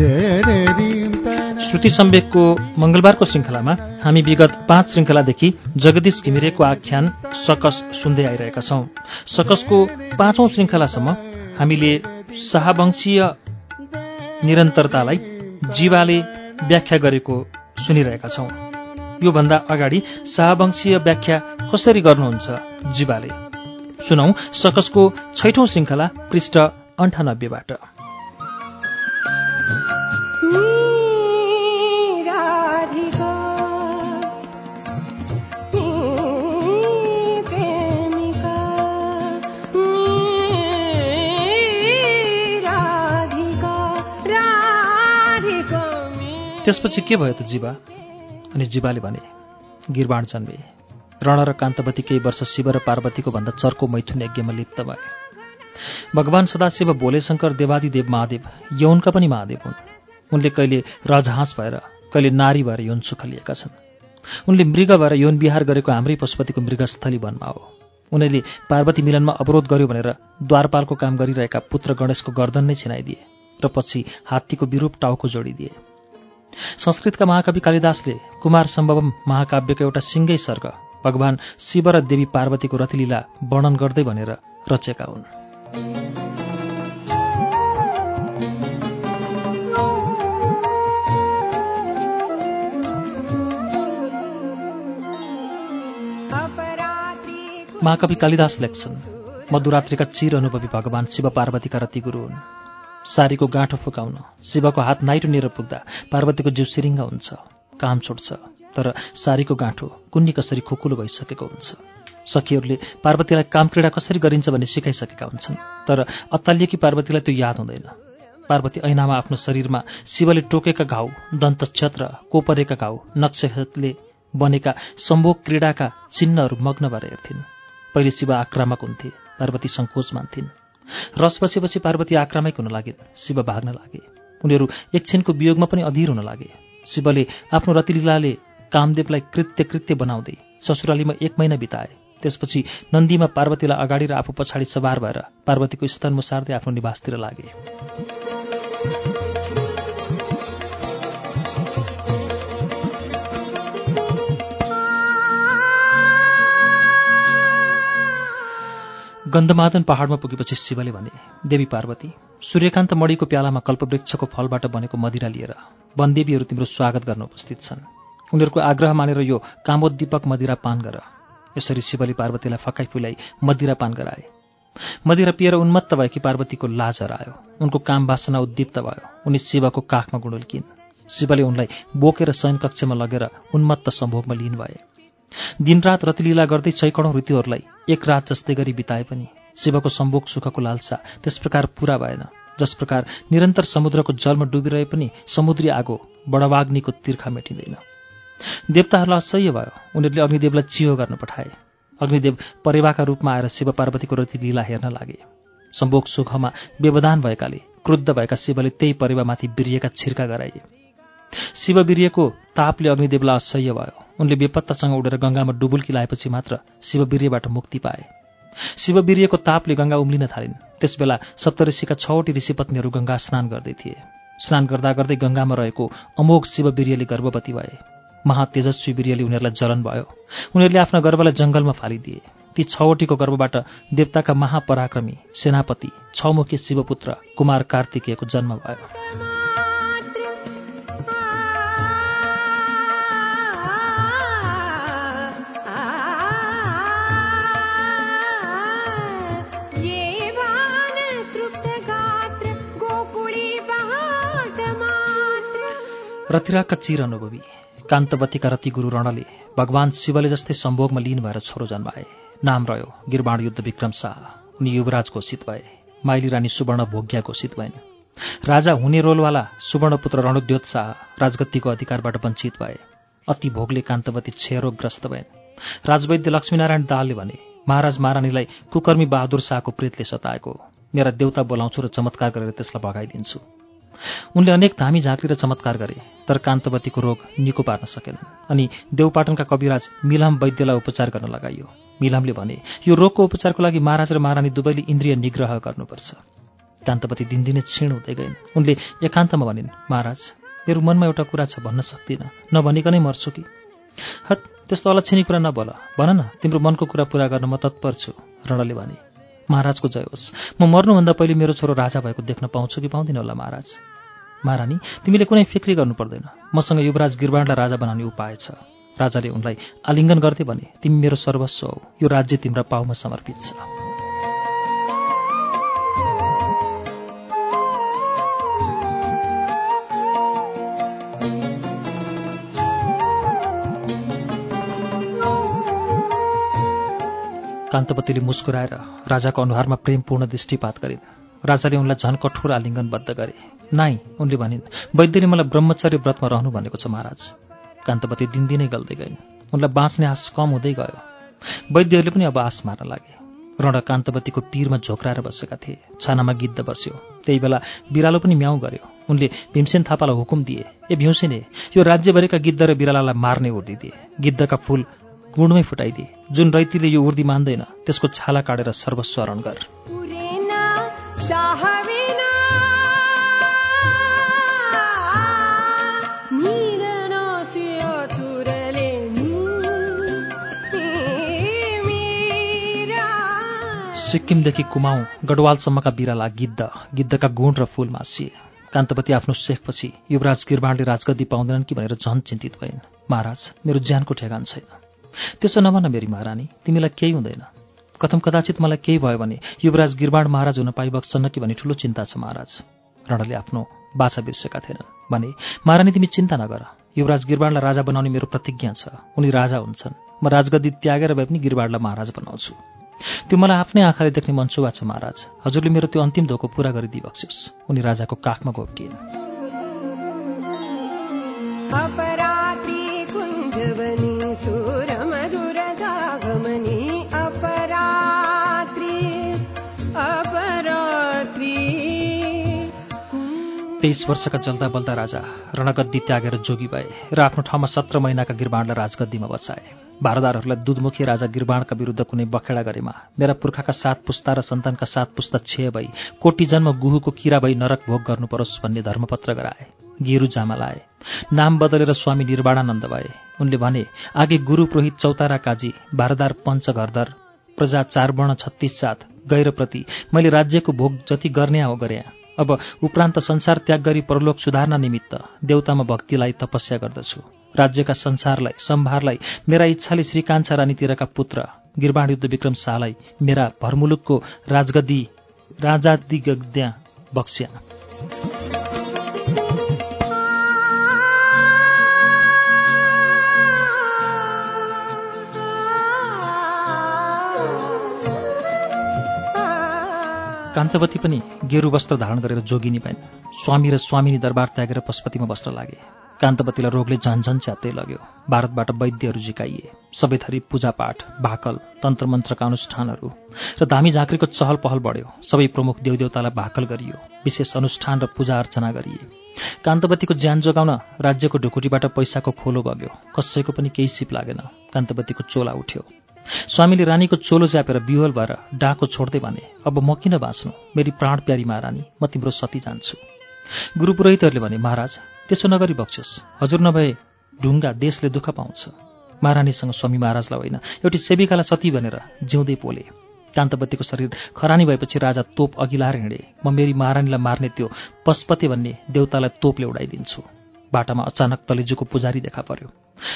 श्रुति सम्वेकको मंगलबारको श्रृङ्खलामा हामी विगत पाँच श्रृङ्खलादेखि जगदीश घिमिरेको आख्यान सकस सुन्दै आइरहेका छौं। सकसको पाँचौं श्रृङ्खलासम्म हामीले शाहवंशीय निरन्तरतालाई जीवाले व्याख्या गरेको सुनिरहेका छौं। योभन्दा अगाडि शाहवंशीय व्याख्या कसरी गर्नुहुन्छ जीवाले? सुनौ सकसको छैठौं श्रृङ्खला पृष्ठ अन्ठानब्बेबाट। त्यसपछि के भयो त जीवा? अनि जीवाले भने गिरबाण जन्मे। रण र कान्तवती केही वर्ष शिव र पार्वतीको भन्दा चर्को मैथुन यज्ञमा लिप्त भए। भगवान सदाशिव भोलेशङ्कर देवादिदेव महादेव यौनका पनि महादेव हुन्। उनले कहिले रजहाँस भएर कहिले नारी भएर यौन सुख लिएका छन्। उनले मृग भएर यौन विहार गरेको हाम्रै पशुपतिको मृगस्थली वनमा हो। उनले पार्वती मिलनमा अवरोध गर्यो भनेर द्वारपालको काम गरिरहेका पुत्र गणेशको गर्दन नै छिनाइदिए र पछि हात्तीको विरूप टाउको जोडिदिए। संस्कृतका महाकवि कालिदासले कुमार सम्भवम महाकाव्यको एउटा सिङ्गै सर्ग भगवान शिव र देवी पार्वतीको रतिलीला वर्णन गर्दै भनेर रचेका हुन्। महाकवि कालिदास लेख्छन् मधुरात्रिका चिर अनुभवी भगवान शिव पार्वतीका रति गुरु हुन्। सारीको गाँठो फुकाउन शिवको हात नाइटो निर पुग्दा पार्वतीको जिउ सिरिङ्ग हुन्छ काम छुट्छ तर सारीको गाँठो कुन्नी कसरी खुकुलो भइसकेको हुन्छ। सखीहरूले पार्वतीलाई काम क्रीडा कसरी गरिन्छ भन्ने सिकाइसकेका हुन्छन् तर अत्तालिएकी पार्वतीलाई त्यो याद हुँदैन। पार्वती ऐनामा आफ्नो शरीरमा शिवले टोकेका घाउ दन्तक्षत र कोपरेका घाउ नक्षत्रले बनेका सम्भोग क्रीडाका चिन्हहरू मग्न भएर हेर्थिन्। पहिले शिव आक्रामक हुन्थे पार्वती सङ्कोच मान्थिन्। रस बसेपछि पार्वती आक्रामक हुन लागिन् शिव भाग्न लागे। उनीहरू एकछिनको वियोगमा पनि अधीर हुन लागे। शिवले आफ्नो रतिलीलाले कामदेवलाई कृत्य कृत्य बनाउँदै ससुरालीमा एक महिना बिताए। त्यसपछि नन्दीमा पार्वतीलाई अगाडि र आफू पछाडि सवार भएर पार्वतीको स्तन मुसार्दै आफ्नो निवासतिर लागे। गन्धमादन पहाडमा पुगेपछि शिवले भने देवी पार्वती सूर्यकान्त मणिको प्यालामा कल्पवृक्षको फलबाट बनेको मदिरा लिएर वनदेवीहरू तिम्रो स्वागत गर्न उपस्थित छन्। उनीहरूको आग्रह मानेर यो कामोद्दीपक मदिरा पान गर। यसरी शिवले पार्वतीलाई फकाइ फुलाई मदिरा पान गराए। मदिरा पिएर उन्मत्त भएकी पार्वतीको लाज हरायो उनको काम वासना उद्दीप्त भयो उनी शिवको काखमा गुणुल्किन् शिवले उनलाई बोकेर शयन कक्षमा लगेर उन्मत्त सम्भोगमा लिन भए। दिनरात रतिलीला गर्दै सैकडौँ ऋतुहरूलाई एक रात जस्तै गरी बिताए पनि शिवको सम्भोग सुखको लालसा त्यस प्रकार पूरा भएन जस प्रकार निरन्तर समुद्रको जलमा डुबिरहे पनि समुद्री आगो बडवाग्निको तिर्खा मेटिँदैन। देवताहरूलाई असह्य भयो उनीहरूले अग्निदेवलाई चियो गर्न पठाए। अग्निदेव परेवाका रूपमा आएर शिव पार्वतीको रतिलीला हेर्न लागे। सम्भोग सुखमा व्यवधान भएकाले क्रुद्ध भएका शिवले त्यही परेवामाथि बिरिएका छिर्का गराए। शिव बिरिएको तापले अग्निदेवलाई असह्य भयो। उनले बेपत्तासँग उडेर गङ्गामा डुबुल्की लाएपछि मात्र शिव बिर्यबाट मुक्ति पाए। शिव बिर्यको तापले गङ्गा उम्लिन थालिन्। त्यसबेला सप्तऋषिका छवटी ऋषिपत्नीहरू गङ्गा स्नान गर्दै थिए। स्नान गर्दा गर्दै गङ्गामा रहेको अमोघ शिव बिर्यले गर्भवती भए। महातेजस्वी बिर्यले उनीहरूलाई जलन भयो। उनीहरूले आफ्ना गर्भलाई जङ्गलमा फालिदिए। ती छवटीको गर्भबाट देवताका महापराक्रमी सेनापति छमुखी शिवपुत्र कुमार कार्तिकेयको जन्म भयो। रतिराका चिर अनुभवी। कान्तवतीका रति गुरु रणले भगवान शिवले जस्तै सम्भोगमा लिन भएर छोरो जन्माए। नाम रह्यो गिरबाण युद्ध विक्रम शाह। उनी युवराज घोषित भए माइली रानी सुवर्ण भोग्या घोषित भइन् राजा हुने रोलवाला सुवर्णपुत्र रणोद्योत शाह राजगद्दीको अधिकारबाट वञ्चित भए। अति भोगले कान्तवती क्षयरोगग्रस्त भएन्। राजवैद्य लक्ष्मीनारायण दालले भने महाराज महारानीलाई कुकर्मी बहादुर शाहको प्रेतले सताएको। मेरा देउता बोलाउँछु र चमत्कार गरेर त्यसलाई भगाइदिन्छु। उनले अनेक धामी झाँक्री र चमत्कार गरे तर कान्तवतीको रोग निको पार्न सकेनन् अनि देवपाटनका कविराज मिलाम वैद्यलाई उपचार गर्न लगाइयो। मिलामले भने यो रोगको उपचारको लागि महाराज र महारानी दुवैले इन्द्रिय निग्रह गर्नुपर्छ कान्तवती दिनदिनै क्षीण हुँदै गइन्। उनले एकान्तमा भनिन् महाराज मेरो मनमा एउटा कुरा छ भन्न सक्दिनँ नभनिकनै मर्छु कि? हत त्यस्तो अलक्षणी कुरा नबोल। भन न तिम्रो मनको कुरा पूरा गर्न म तत्पर छु रणले भने महाराजको जय होस्। म मर्नुभन्दा पहिले मेरो छोरो राजा भएको देख्न पाउँछु कि पाउँदिनँ होला महाराज। महारानी तिमीले कुनै फिक्री गर्नु पर्दैन। मसँग युवराज गिरबाणलाई राजा बनाउने उपाय छ। राजाले उनलाई आलिङ्गन गर्दै भने तिमी मेरो सर्वस्व हौ। यो राज्य तिम्रा पाउमा समर्पित छ। कान्तपतिले मुस्कुराएर राजाको अनुहारमा प्रेमपूर्ण दृष्टिपात गरिन् राजाले उनलाई झन कठोर आलिङ्गनबद्ध गरे। नाइ उनले भनिन् वैद्यले मलाई ब्रह्मचर्य व्रतमा रहनु भनेको छ महाराज कान्तपति दिनदिनै गल्दै गइन्। उनलाई बाँच्ने आश कम हुँदै गयो। वैद्यहरूले पनि अब आश मार्न लागे। रण कान्तवतीको पिरमा झोक्राएर बसेका थिए। छानामा गिद्ध बस्यो। त्यही बेला बिरालो पनि म्याउ गर्यो। उनले भीमसेन थापालाई हुकुम दिए। ए भ्युसेने यो राज्यभरिका गिद्ध र बिरालालाई मार्ने उर्दी दिए। गिद्धका फूल गुणमै फुटाइदिए। जुन रैतीले यो उर्दी मान्दैन त्यसको छाला काटेर सर्वस्व हरण गर। सिक्किमदेखि कुमाऊँ गढवालसम्मका बिराला गिद्ध गिद्धका गुण र फूल मासिए। कान्तपति आफ्नो शेखपछि युवराज गिरबाणले राजगद्दी पाउँदैनन् कि भनेर झन् चिन्तित भइन्। महाराज मेरो ज्यानको ठेगान छैन। त्यसो नभन मेरी महारानी तिमीलाई केही हुँदैन। कथम कदाचित मलाई केही भयो भने युवराज गिरबाण महाराज हुन पाइबक्छन् कि भन्ने ठुलो चिन्ता छ महाराज। रणले आफ्नो बाछा बिर्सेका थिएनन्। भने महारानी तिमी चिन्ता नगर। युवराज गिरबाणलाई राजा बनाउने मेरो प्रतिज्ञा छ। उनी राजा हुन्छन्। म राजगद्दी त्यागेर भए पनि गिरबाणलाई महाराज बनाउँछु। त्यो मलाई आफ्नै आँखाले देख्ने मन्सुवा छ महाराज। हजुरले मेरो त्यो अन्तिम धोको पूरा गरिदिइबक्सियोस्। उनी राजाको काखमा घोप्टिन् तेइस वर्षका जल्दा बल्दा राजा रणगद्दी त्यागेर जोगी भए र आफ्नो ठाउँमा सत्र महिनाका गिरबाणलाई राजगद्दीमा बचाए भारदारहरूलाई दुधमुखी राजा गिरबाणका विरुद्ध कुनै बखेडा गरेमा मेरा पुर्खाका सात पुस्ता र सन्तानका सात पुस्ता छे भई कोटी जन्म गुहुको किरा भई नरक भोग गर्नु परोस् भन्ने धर्मपत्र गराए। गिरु जामा लाए। नाम बदलेर स्वामी निर्वाणानन्द भए। उनले भने आगे गुरु पुरोहित चौतारा काजी भारदार पञ्च घरदर प्रजा चारवर्ण छत्तिस जात गैरप्रति मैले राज्यको भोग जति गर्ने हो गरे। अब उपरान्त संसार त्याग गरी परलोक सुधार्न निमित्त देवतामा भक्तिलाई तपस्या गर्दछु। राज्यका संसारलाई सम्भारलाई मेरा इच्छाले श्री कान्छा रानीतिरका पुत्र गिरबाण युद्ध विक्रम शाहलाई मेरा भरमुलुकको राजगद्दी राजादिगद्या बक्स्या कान्तवती पनि गेरु वस्त्र धारण गरेर जोगिनी भइन् स्वामी र स्वामिनी दरबार त्यागेर पशुपतिमा बस्न लागे। कान्तवतीलाई रोगले झन्झन च्याप्दै लग्यो। भारतबाट वैद्यहरू झिकाइए सबै थरी पूजापाठ भाकल तन्त्रमन्त्रका अनुष्ठानहरू र धामी झाँक्रीको चहल पहल बढ्यो। सबै प्रमुख देवदेवतालाई भाकल गरियो। विशेष अनुष्ठान र पूजा अर्चना गरिए। कान्तवतीको ज्यान जोगाउन राज्यको ढुकुटीबाट पैसाको खोलो बग्यो। कसैको पनि केही सिप लागेन। कान्तवतीको चोला उठ्यो। स्वामीले रानीको चोलो च्यापेर बिहोल भएर डाको छोड्दै भने अब म किन बाँच्नु? मेरी प्राण प्यारी महारानी म तिम्रो सती जान्छु। गुरु पुरोहितहरूले भने महाराज त्यसो नगरी बक्स्योस् हजुर नभए ढुङ्गा देशले दुःख पाउँछ। महारानीसँग स्वामी महाराजलाई होइन एउटी सेविकालाई सती भनेर जिउँदै पोले। कान्तवतीको शरीर खरानी भएपछि राजा तोप अघि लाएर हिँडे। म मेरी महारानीलाई मार्ने त्यो पशुपति भन्ने देवतालाई तोपले उडाइदिन्छु। बाटामा अचानक तलेजुको पुजारी देखा पर्यो।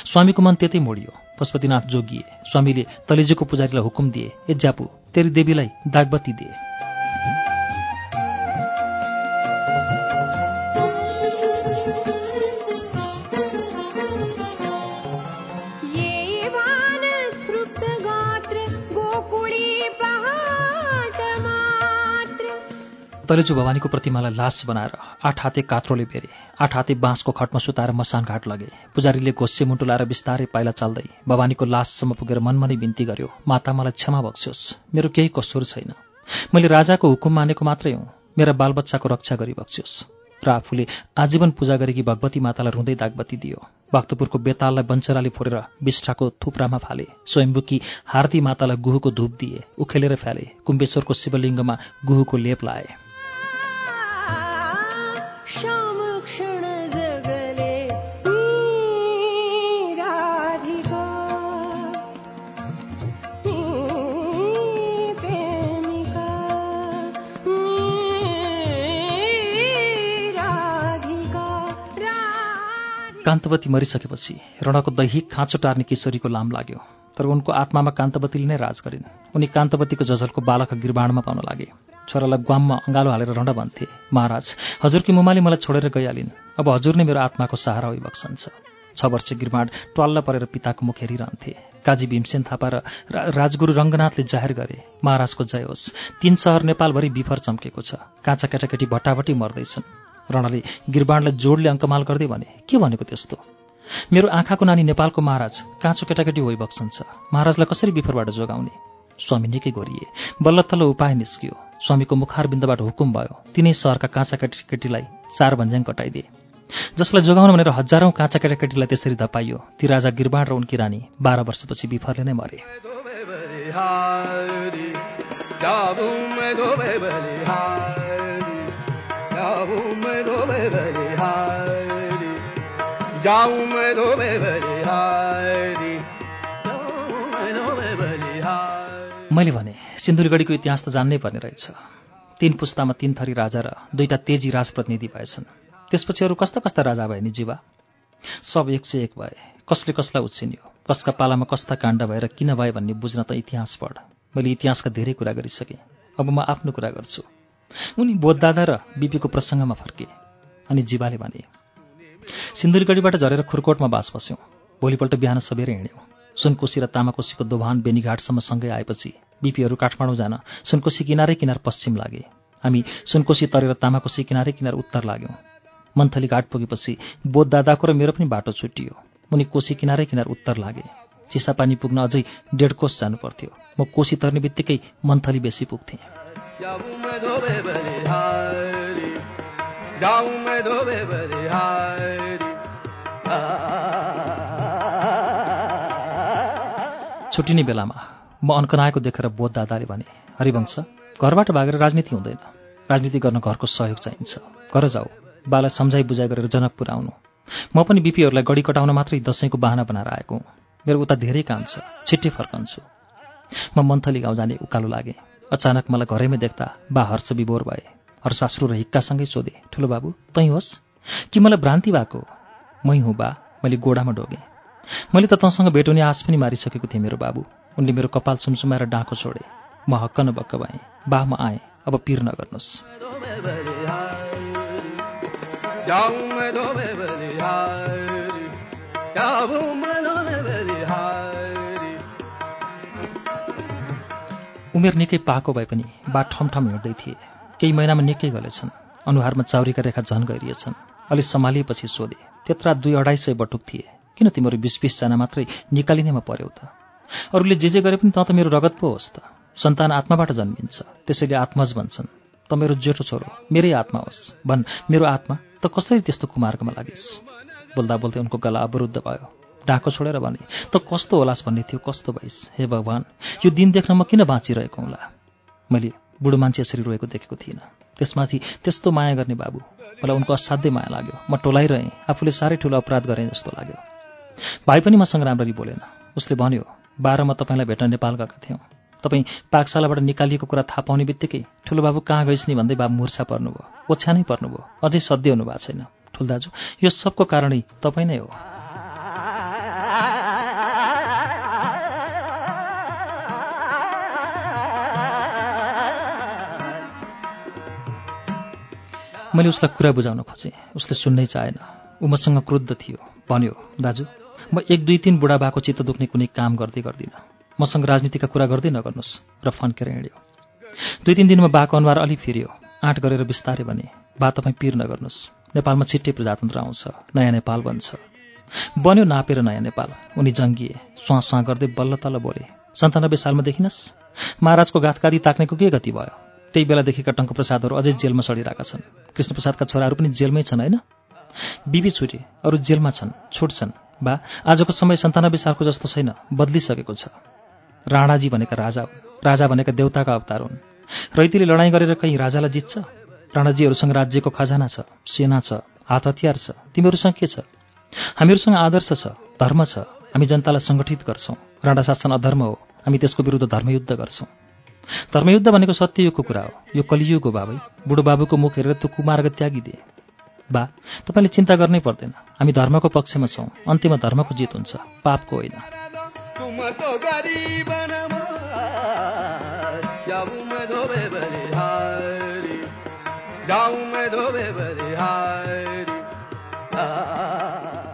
स्वामीको मन त्यतै मोडियो। पशुपतिनाथ जोगिए। स्वामीले तलेजुको पुजारीलाई हुकुम दिए। ए ज्यापु तेरी देवीलाई दागबत्ती दिए। तलेजु भवानीको प्रतिमालाई लास बनाएर आठ हाते कात्रोले बेरे आठ हाते बाँसको खटमा सुताएर मसान घाट लगे। पुजारीले घोस्से मुन्टु लाएर बिस्तारै पाइला चाल्दै भवानीको लाससम्म पुगेर मनमनै बिन्ती गर्यो माता मलाई क्षमा बक्स्योस् मेरो केही कसुर छैन। मैले राजाको हुकुम मानेको मात्रै हुँ मेरा बालबच्चाको रक्षा गरी बक्स्योस् र आफूले आजीवन पूजा गरेकी भगवती मातालाई रुँदै दागबत्ती दियो। भक्तपुरको बेताललाई बञ्चराले फोरेर बिष्ठाको थुप्रामा फाले स्वयम्बुकी हार्ती मातालाई गुहुको धूप दिए उखेलेर फ्याले कुम्बेश्वरको शिवलिङ्गमा गुहुको लेप लाए। जगले कान्तवती मरिसकेपछि रणको दैहिक खाँचो टार्ने किशोरीको लाम लाग्यो तर उनको आत्मामा कान्तवतीले नै राज गरिन्। उनी कान्तवतीको जजलको बालक गिरबाणमा पाउन लागे। छोरालाई ग्वाममा अँगालो हालेर रण भन्थे महाराज हजुरकी मुमाले मलाई छोडेर गइहालिन्। अब हजुर नै मेरो आत्माको सहारा होइबक्सन्छ छ। वर्ष गिरबाण ट्वाल्ल परेर पिताको मुख हेरिरहन्थे। काजी भीमसेन थापा र राजगुरु रङ्गनाथले जाहेर गरे महाराजको जय होस्। तीन सहर नेपालभरि बिफर चम्केको छ। काँचा केटाकेटी भट्टाभट्टी मर्दैछन्। रणले गिरबाणलाई जोडले अङ्कमाल गर्दै भने के भनेको त्यस्तो? मेरो आँखाको नानी नेपालको महाराज काँचो केटाकेटी होइबक्सन्छ महाराजलाई कसरी बिफरबाट जोगाउने? स्वामी निकै गोरिए। बल्ल तल्ल उपाय निस्कियो। स्वामीको मुखार बिन्दबाट हुकुम भयो। तिनै सहरका काँचा केटाकेटीलाई चार भन्ज्याङ कटाइदिए। जसलाई जोगाउन भनेर हजारौं काँचा केटाकेटीलाई त्यसरी धपाइयो। ती राजा गिरबाण र उनकी रानी बाह्र वर्षपछि बिफरले नै मरे। धोबे मैले भने सिन्धुलीगढीको इतिहास त जान्नै पर्ने रहेछ। तीन पुस्तामा तीन थरी राजा र दुईटा तेजी राजप्रतिनिधि भएछन्। त्यसपछि अरू कस्ता कस्ता राजा भए नि जीवा? सब एक से एक भए। कसले कसलाई उछिन्यो? कसका पालामा कस्ता काण्ड भएर किन भए भन्ने बुझ्न त इतिहास पढ। मैले इतिहासका धेरै कुरा गरिसकेँ। अब म आफ्नो कुरा गर्छु। उनी बोधदादा र बिपीको प्रसङ्गमा फर्के अनि जीवाले भने सिन्धुलीगढीबाट झरेर खुरकोटमा बास बस्यौँ। भोलिपल्ट बिहान सबेरै हिँड्यौँ। सुनकोशी र तामाकोशीको दोभान बेनीघाटसम्म सँगै आएपछि बिपीहरू काठमाडौँ जान सुनकोशी किनारै किनार पश्चिम लागे। हामी सुनकोशी तरेर तामाकोशी किनारै किनार उत्तर लाग्यौँ। मन्थली घाट पुगेपछि बोध दादाको र मेरो पनि बाटो छुट्टियो उनी कोशी किनारै किनार उत्तर लागे। चिसापानी पुग्न अझै डेढ कोस जानु पर्थ्यो म कोशी तर्ने बित्तिकै मन्थली बेसी पुग्थेँ। छुट्टिने बेलामा म अन्कनाएको देखेर बोध दादाले भने हरिवंश घरबाट भागेर राजनीति हुँदैन। राजनीति गर्न घरको सहयोग चाहिन्छ। घर जाऊ। बालाई सम्झाइ बुझाइ गरेर जनकपुर आउनु म पनि बिपीहरूलाई गढी कटाउन मात्रै दसैँको बाहना बनाएर आएको हुँ। मेरो उता धेरै काम छ। छिट्टै फर्कन्छु। म मन्थली गाउँ जाने उकालो लागेँ। अचानक मलाई घरैमै देख्दा बा हर्ष विभोर भए। हर्षाश्रु र हिक्कासँगै सोधे ठुलो बाबु तै होस्? कि मलाई भ्रान्ति भएको? मै हुँ बा मैले गोडामा डोगेँ। मैले त तँसँग भेट हुने आश पनि मारिसकेको थिएँ मेरो बाबु। उनले मेरो कपाल सुमसुमाएर डाँको छोडे। म हक्क न बक्क भएँ। बा म आएँ। अब पिर नगर्नुहोस् उमेर निकै पाको भए पनि बा ठमठम हिँड्दै थिए। केही महिनामा निकै गलेछन्। अनुहारमा चाउरीका रेखा झन गइरिएछन् अलि सम्हालिएपछि सोधे त्यत्रा दुई अढाई सय बटुक थिए। किन तिमीहरू बिस बिसजना मात्रै निकालिनेमा पर्यौ त? अरूले जे जे गरे पनि त त मेरो रगत पो होस् त। सन्तान आत्माबाट जन्मिन्छ। त्यसैले आत्मज भन्छन्। त मेरो जेठो छोरो मेरै आत्मा होस्। भन् मेरो आत्मा त कसरी त्यस्तो कुमार्गमा लागिस्? बोल्दा बोल्दै उनको गला अवरुद्ध भयो। डाँको छोडेर भने त कस्तो होलास् भन्ने थियो कस्तो भइस्? हे भगवान् यो दिन देख्न म किन बाँचिरहेको हुँला? मैले बुढो मान्छे यसरी रोएको देखेको थिइनँ। त्यसमाथि त्यस्तो माया गर्ने बाबु मलाई उनको असाध्यै माया लाग्यो। म टोलाइरहेँ आफूले साह्रै ठुलो अपराध गरेँ जस्तो लाग्यो। भाइ पनि मसँग राम्ररी बोलेन। उसले भन्यो बाह्रमा तपाईँलाई भेट्न नेपाल गएका थियौँ। तपाईँ पाकशालाबाट निकालिएको कुरा थाहा पाउने बित्तिकै ठुलो बाबु कहाँ गइस् नि भन्दै बाबु मुर्छा पर्नुभयो। ओछ्यानै पर्नुभयो। अझै सध्य हुनु भएको छैन। ठुल दाजु यो सबको कारणै तपाईँ नै हो। मैले उसलाई कुरा बुझाउन खोजेँ। उसले सुन्नै चाहेन। ऊ मसँग क्रुद्ध थियो। भन्यो दाजु म एक दुई तिन बुढाबाको चित्त दुख्ने कुनै काम गर्दै गर्दिनँ। मसँग राजनीतिका कुरा गर्दै नगर्नुहोस् र फन्केर हिँड्यो। दुई तिन दिनमा बाको अनुहार अलि फिर्यो। आँट गरेर बिस्तारै भने बा तपाईँ पिर नगर्नुहोस्। नेपालमा छिट्टै प्रजातन्त्र आउँछ। नयाँ नेपाल बन्छ। बन्यो नापेर नयाँ नेपाल। उनी जङ्गिए। स्वाँ स्वाँ गर्दै बल्ल तल्ल बोले सन्तानब्बे सालमा देखिनस्? महाराजको गाथकादी ताक्नेको के गति भयो? त्यही बेलादेखिका टङ्कप्रसादहरू अझै जेलमा सडिरहेका छन्। कृष्णप्रसादका छोराहरू पनि जेलमै छन् होइन? बिबी छुटे अरू जेलमा छन् छुट्छन् बा आजको समय सन्तानब्बे सालको जस्तो छैन बदलिसकेको छ। राणाजी भनेका राजा हुन्। राजा भनेका देउताका अवतार हुन्। रैतीले लडाइँ गरेर कहीँ राजालाई जित्छ? राणाजीहरूसँग राज्यको खजाना छ सेना छ हात हतियार छ तिमीहरूसँग के छ। हामीहरूसँग आदर्श छ धर्म छ। हामी जनतालाई सङ्गठित गर्छौँ। राणा शासन अधर्म हो। हामी त्यसको विरुद्ध धर्मयुद्ध गर्छौँ। धर्मयुद्ध भनेको सत्ययुगको कुरा हो। यो कलियुग बाबै। बुढो बाबुको मुख हेरेर त्यो कुमार्ग त्यागिदिए बा तपाईँले चिन्ता गर्नै पर्दैन। हामी धर्मको पक्षमा छौँ। अन्त्यमा धर्मको जित हुन्छ। पापको होइन।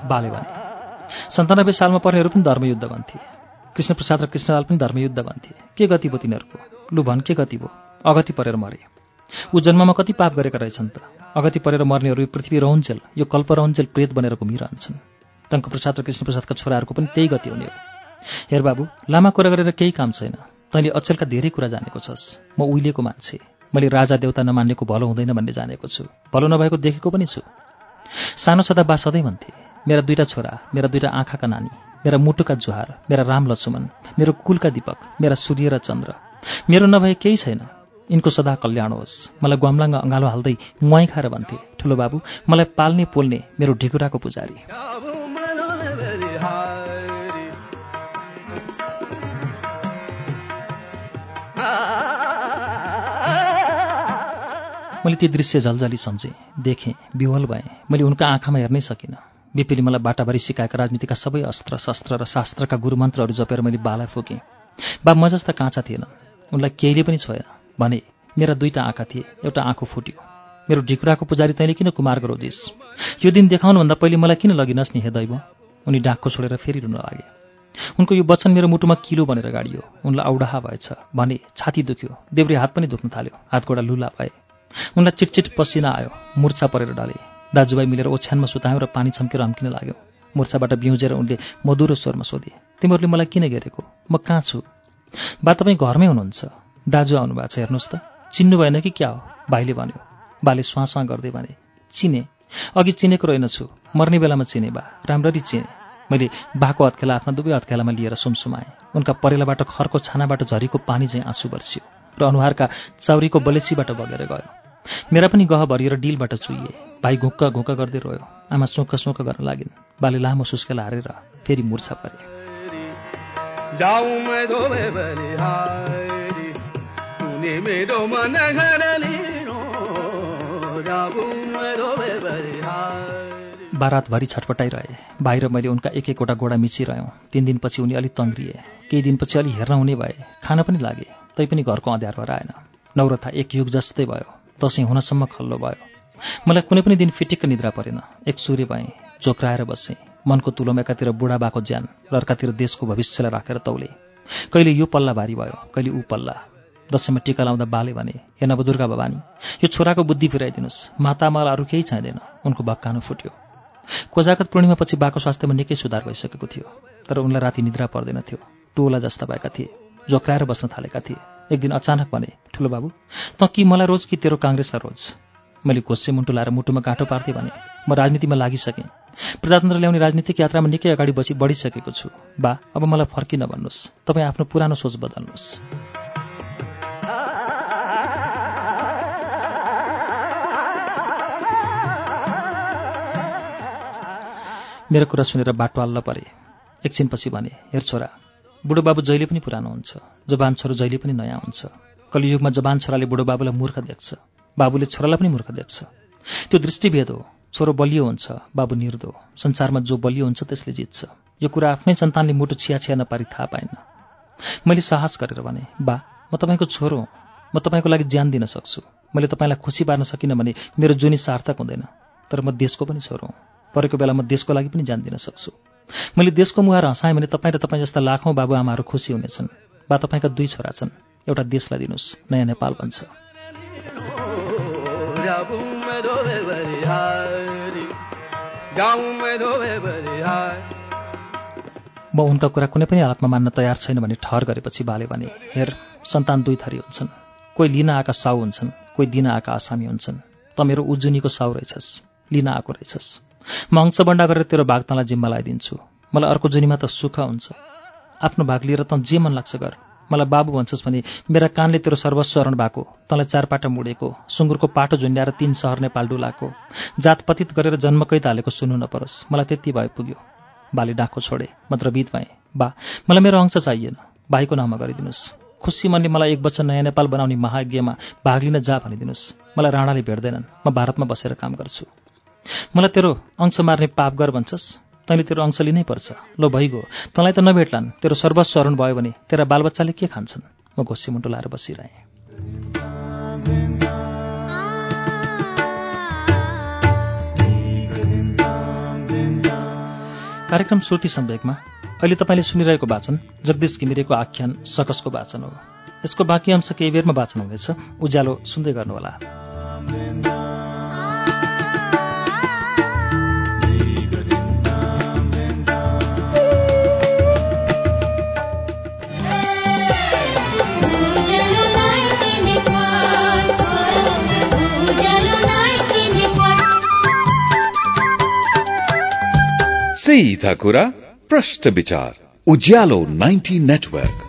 बाले भने सन्तानब्बे सालमा पर्नेहरू पनि धर्मयुद्ध भन्थे। कृष्णप्रसाद र कृष्णलाल पनि धर्मयुद्ध भन्थे। के गति भयो तिनीहरूको? लु भन् के गति भयो? अगति परेर मरे। ऊ जन्ममा कति पाप गरेका रहेछन् त? अगति परेर मर्नेहरू पृथ्वी रहुन्जेल यो कल्प रहुन्जेल प्रेत बनेर घुमिरहन्छन् टङ्कप्रसाद र कृष्णप्रसादका छोराहरूको पनि त्यही गति हुने हो हेर बाबु लामा कुरा गरेर केही काम छैन। तैँले अचेलका धेरै कुरा जानेको छस्। म उहिलेको मान्छे। मैले राजा देउता नमान्नेको भलो हुँदैन भन्ने जानेको छु। भलो नभएको देखेको पनि छु। सानो छँदा बा सधैँ भन्थे मेरा दुईटा छोरा मेरा दुईटा आँखाका नानी मेरा मुटुका जुहार मेरा राम लक्ष्मण मेरो कुलका दीपक मेरा सूर्य र चन्द्र। मेरो नभए केही छैन। यिनको सदा कल्याण होस्। मलाई ग्वाम्लाङ अँगालो हाल्दै मुहाई खाएर भन्थे ठुलो बाबु मलाई पाल्ने पोल्ने मेरो ढिकुराको पुजारी। मैले त्यो दृश्य झल्झली सम्झेँ देखेँ विह्वल भएँ। मैले उनका आँखामा हेर्नै सकिनँ। बिपीले मलाई बाटाबारी सिकाएका राजनीतिका सबै अस्त्र शस्त्र र शास्त्रका गुरुमन्त्रहरू जपेर मैले बालाई फुकेँ। बा म जस्ता काँचा थिएन। उनलाई केहीले पनि छोएन। भने मेरा दुईटा आँखा थिए एउटा आँखो फुट्यो। मेरो ढिकुराको पुजारी तैँले किन कुमार गराउँदिस् यो दिन देखाउनुभन्दा पहिले मलाई किन लगिनस् नि हे दैव उनी डाकको छोडेर फेरि रुन लागे। उनको यो वचन मेरो मुटुमा किलो बनेर गाडियो। उनलाई औडाहा भएछ। भने छाती दुख्यो। देब्रे हात पनि दुख्न थाल्यो। हातगोडा लुला भए। उनलाई चिटचिट पसिना आयो। मुर्छा परेर डले। दाजुभाइ मिलेर ओछ्यानमा सुतायौँ र पानी छम्केर हम्किन लाग्यो? मुर्छाबाट बिउजेर उनले मधुरो स्वरमा सोधे तिमीहरूले मलाई किन घेरेको? म कहाँ छु? बा तपाईँ घरमै हुनुहुन्छ? दाजु आउनु भएको छ हेर्नुहोस् त। चिन्नु भएन कि क्या हो? भाइले भन्यो। बाले स्वाँ गर्दै भने चिने। अघि चिनेको रहेनछु। मर्ने बेलामा चिने बा। राम्ररी चिने। मैले बाको हत्केला आफ्ना दुवै हत्केलामा लिएर सुमसुमाएँ। उनका परेलाबाट खरको छानाबाट झरीको पानी चाहिँ आँसु बर्सियो र अनुहारका चाउरीको बलेसीबाट बगेर गयो। मेरा पनि गह भरिएर डिलबाट चुइए। भाइ घुक्क घुक्क गर्दै रोयो आमा सोक सोक गर्न लागिन्। बाले लामो सुस्केला हारेर फेरि मुर्छा परे। बारातभरि छटपटाइरहे। बाहिर मैले उनका एक एकवटा गोडा मिचिरह्यौँ। तिन दिनपछि उनी अलिक तङ्ग्रिए। केही दिनपछि अलि हेर्न हुने भए खान पनि लागे। तैपनि घरको अँध्यारो हराएन। नौरथा एक युग जस्तै भयो। दसैँ हुनसम्म खल्लो भयो। मलाई कुनै पनि दिन फिटिक्क निद्रा परेन। एक सूर्य भएँ। जोक्राएर बसेँ। मनको तुलोमा एकातिर बुढाबाको ज्यान र अर्कातिर देशको भविष्यलाई राखेर तौले। कहिले यो पल्ला भारी भयो कहिले ऊ पल्ला। दसैँमा टिका लाउँदा बाले भने हे नवदुर्गा भवानी यो छोराको बुद्धि फिराइदिनुहोस्। मातामाल अरू केही चाहिँदैन उनको भक्कानो फुट्यो। कोजागत पूर्णिमापछि बाको स्वास्थ्यमा निकै सुधार भइसकेको थियो तर उनलाई राति निद्रा पर्दैन थियो। टोला जस्ता भएका थिए जोक्राएर बस्न थालेका थिए। एक दिन अचानक भने ठुलो बाबु त कि मलाई रोज कि तेरो काङ्ग्रेसलाई रोज? मैले घोसे मुन्टु लाएर मुटुमा काँटो पार्थेँ भने म राजनीतिमा लागिसकेँ। प्रजातन्त्र ल्याउने राजनीतिक यात्रामा निकै अगाडि बसी बढिसकेको छु। बा अब मलाई फर्किन भन्नुहोस्। तपाईँ आफ्नो पुरानो सोच बदल्नुहोस्। मेरो कुरा सुनेर बाटो अल्ल परे। एकछिनपछि भने हेर छोरा बुढोबाबु जहिले पनि पुरानो हुन्छ जवान छोरो जहिले पनि नयाँ हुन्छ। कलियुगमा जवान छोराले बुढोबाबुलाई मूर्ख देख्छ बाबुले छोरालाई पनि मूर्ख देख्छ। त्यो दृष्टिभेद हो छोरो बलियो हुन्छ बाबु निर्दो संसारमा जो बलियो हुन्छ त्यसले जित्छ। यो कुरा आफ्नै सन्तानले मुटु छिया छिया नपारी थाहा पाएन। मैले साहस गरेर भने बा म तपाईँको छोरो हुँ। म तपाईँको लागि ज्यान दिन सक्छु। मैले तपाईँलाई खुसी पार्न सकिनँ भने मेरो जुनी सार्थक हुँदैन। तर म देशको पनि छोरो हुँ। परेको बेला म देशको लागि पनि ज्यान दिन सक्छु। मैले देशको मुहार हँसाएँ भने तपाईँ र तपाईँ जस्ता लाखौँ बाबुआमाहरू खुसी हुनेछन् बा तपाईँका दुई छोरा छन्। एउटा देशलाई दिनुहोस् नयाँ नेपाल भन्छ म उनका कुरा कुनै पनि हालतमा मान्न तयार छैन भने ठहर गरेपछि बाले भने हेर सन्तान दुई थरी हुन्छन्। कोही लिन आएका साउ हुन्छन् कोही दिन आएका आसामी हुन्छन्। त मेरो उजुनीको साउ रहेछस् लिन आएको रहेछस्। म अंशबन्डा गरेर तेरो भाग तँलाई जिम्मा लगाइदिन्छु। मलाई अर्को जुनीमा त सुख हुन्छ। आफ्नो भाग लिएर तँ जे मन लाग्छ गर। मलाई बाबु भन्छस् भने मेरा कानले तेरो सर्वस्वरण भएको। तँलाई चारपाटा मुडेको। सुँगुरको पाटो झुन्ड्याएर तीन सहर नेपाल डुलाएको जातपतित गरेर जन्मकै हालेको सुन्नु नपरोस्। मलाई त्यति भए पुग्यो। बाले छोडे। म द्रवित भएँ। बा मलाई मेरो अंश चाहिएन। भाइको नाममा गरिदिनुहोस् खुसी मनले मलाई एक वचन नयाँ नेपाल बनाउने महायज्ञमा भाग लिन जा भनिदिनुहोस् मलाई राणाले भेट्दैनन्। म भारतमा बसेर काम गर्छु। मलाई तेरो अंश मार्ने पाप गर भन्छस्। तैँले तेरो अंश लिनै पर्छ। लो भइगयो तँलाई त नभेट्लान्। तेरो सर्वस्वरण भयो भने तेरा बालबच्चाले के खान्छन्? म घोसी मुन्टो लाएर बसिरहेँ। कार्यक्रम श्रुति सम्वेकमा अहिले तपाईँले सुनिरहेको वाचन जगदीश घिमिरेको आख्यान सकसको वाचन हो। यसको बाँकी अंश केही बेरमा वाचन हुनेछ। उज्यालो सुन्दै गर्नुहोला। सीधा कुरा विचार उज्यालो 90 नेटवर्क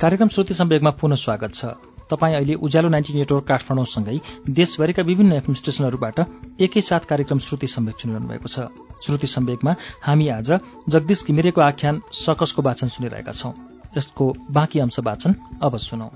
कार्यक्रम श्रुति सम्वेकमा पुनः स्वागत छ। तपाईँ अहिले उज्यालो नाइन्टी नेटवर्क काठमाडौँसँगै देशभरिका विभिन्न एफएम स्टेशनहरूबाट एकैसाथ कार्यक्रम श्रुति सम्वेक सुनिरहनु भएको छ। श्रुति सम्वेकमा हामी आज जगदीश घिमिरेको आख्यान सकसको वाचन सुनिरहेका छौं। यसको बाँकी अंश वाचन अब सुनौ।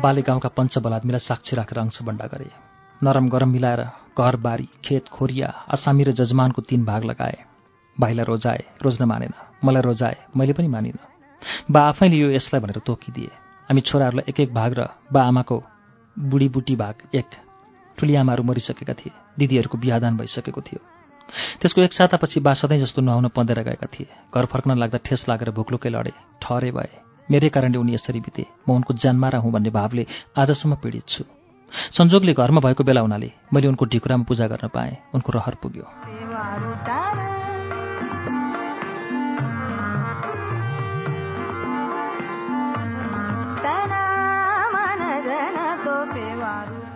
बाले गाउँका पञ्चबल आदमीलाई साक्षी राखेर अंशबन्डा गरे। नरम गरम मिलाएर घर बारी खेत खोरिया आसामी र जजमानको तीन भाग लगाए। भाइलाई रोजाए रोज्न मानेन। मलाई रोजाए मैले पनि मानिनँ। बा आफैले यो यसलाई भनेर तोकिदिए। हामी छोराहरूलाई एक एक भाग र बा आमाको बुढीबुटी भाग एक ठुली आमाहरू मरिसकेका थिए। दिदीहरूको बिहादान भइसकेको थियो। त्यसको एक सातापछि बा सधैँ जस्तो नुहाउन पँधेर गएका थिए। घर फर्कन लाग्दा ठेस लागेर भोक्लुकै लडे ठहरे भए। मेरै कारणले उनी यसरी बिते। म उनको जन्मारा हुँ भन्ने भावले आजसम्म पीडित छु। संजोगले घरमा भएको बेला हुनाले मैले उनको ढिकुरामा पूजा गर्न पाएँ। उनको रहर पुग्यो।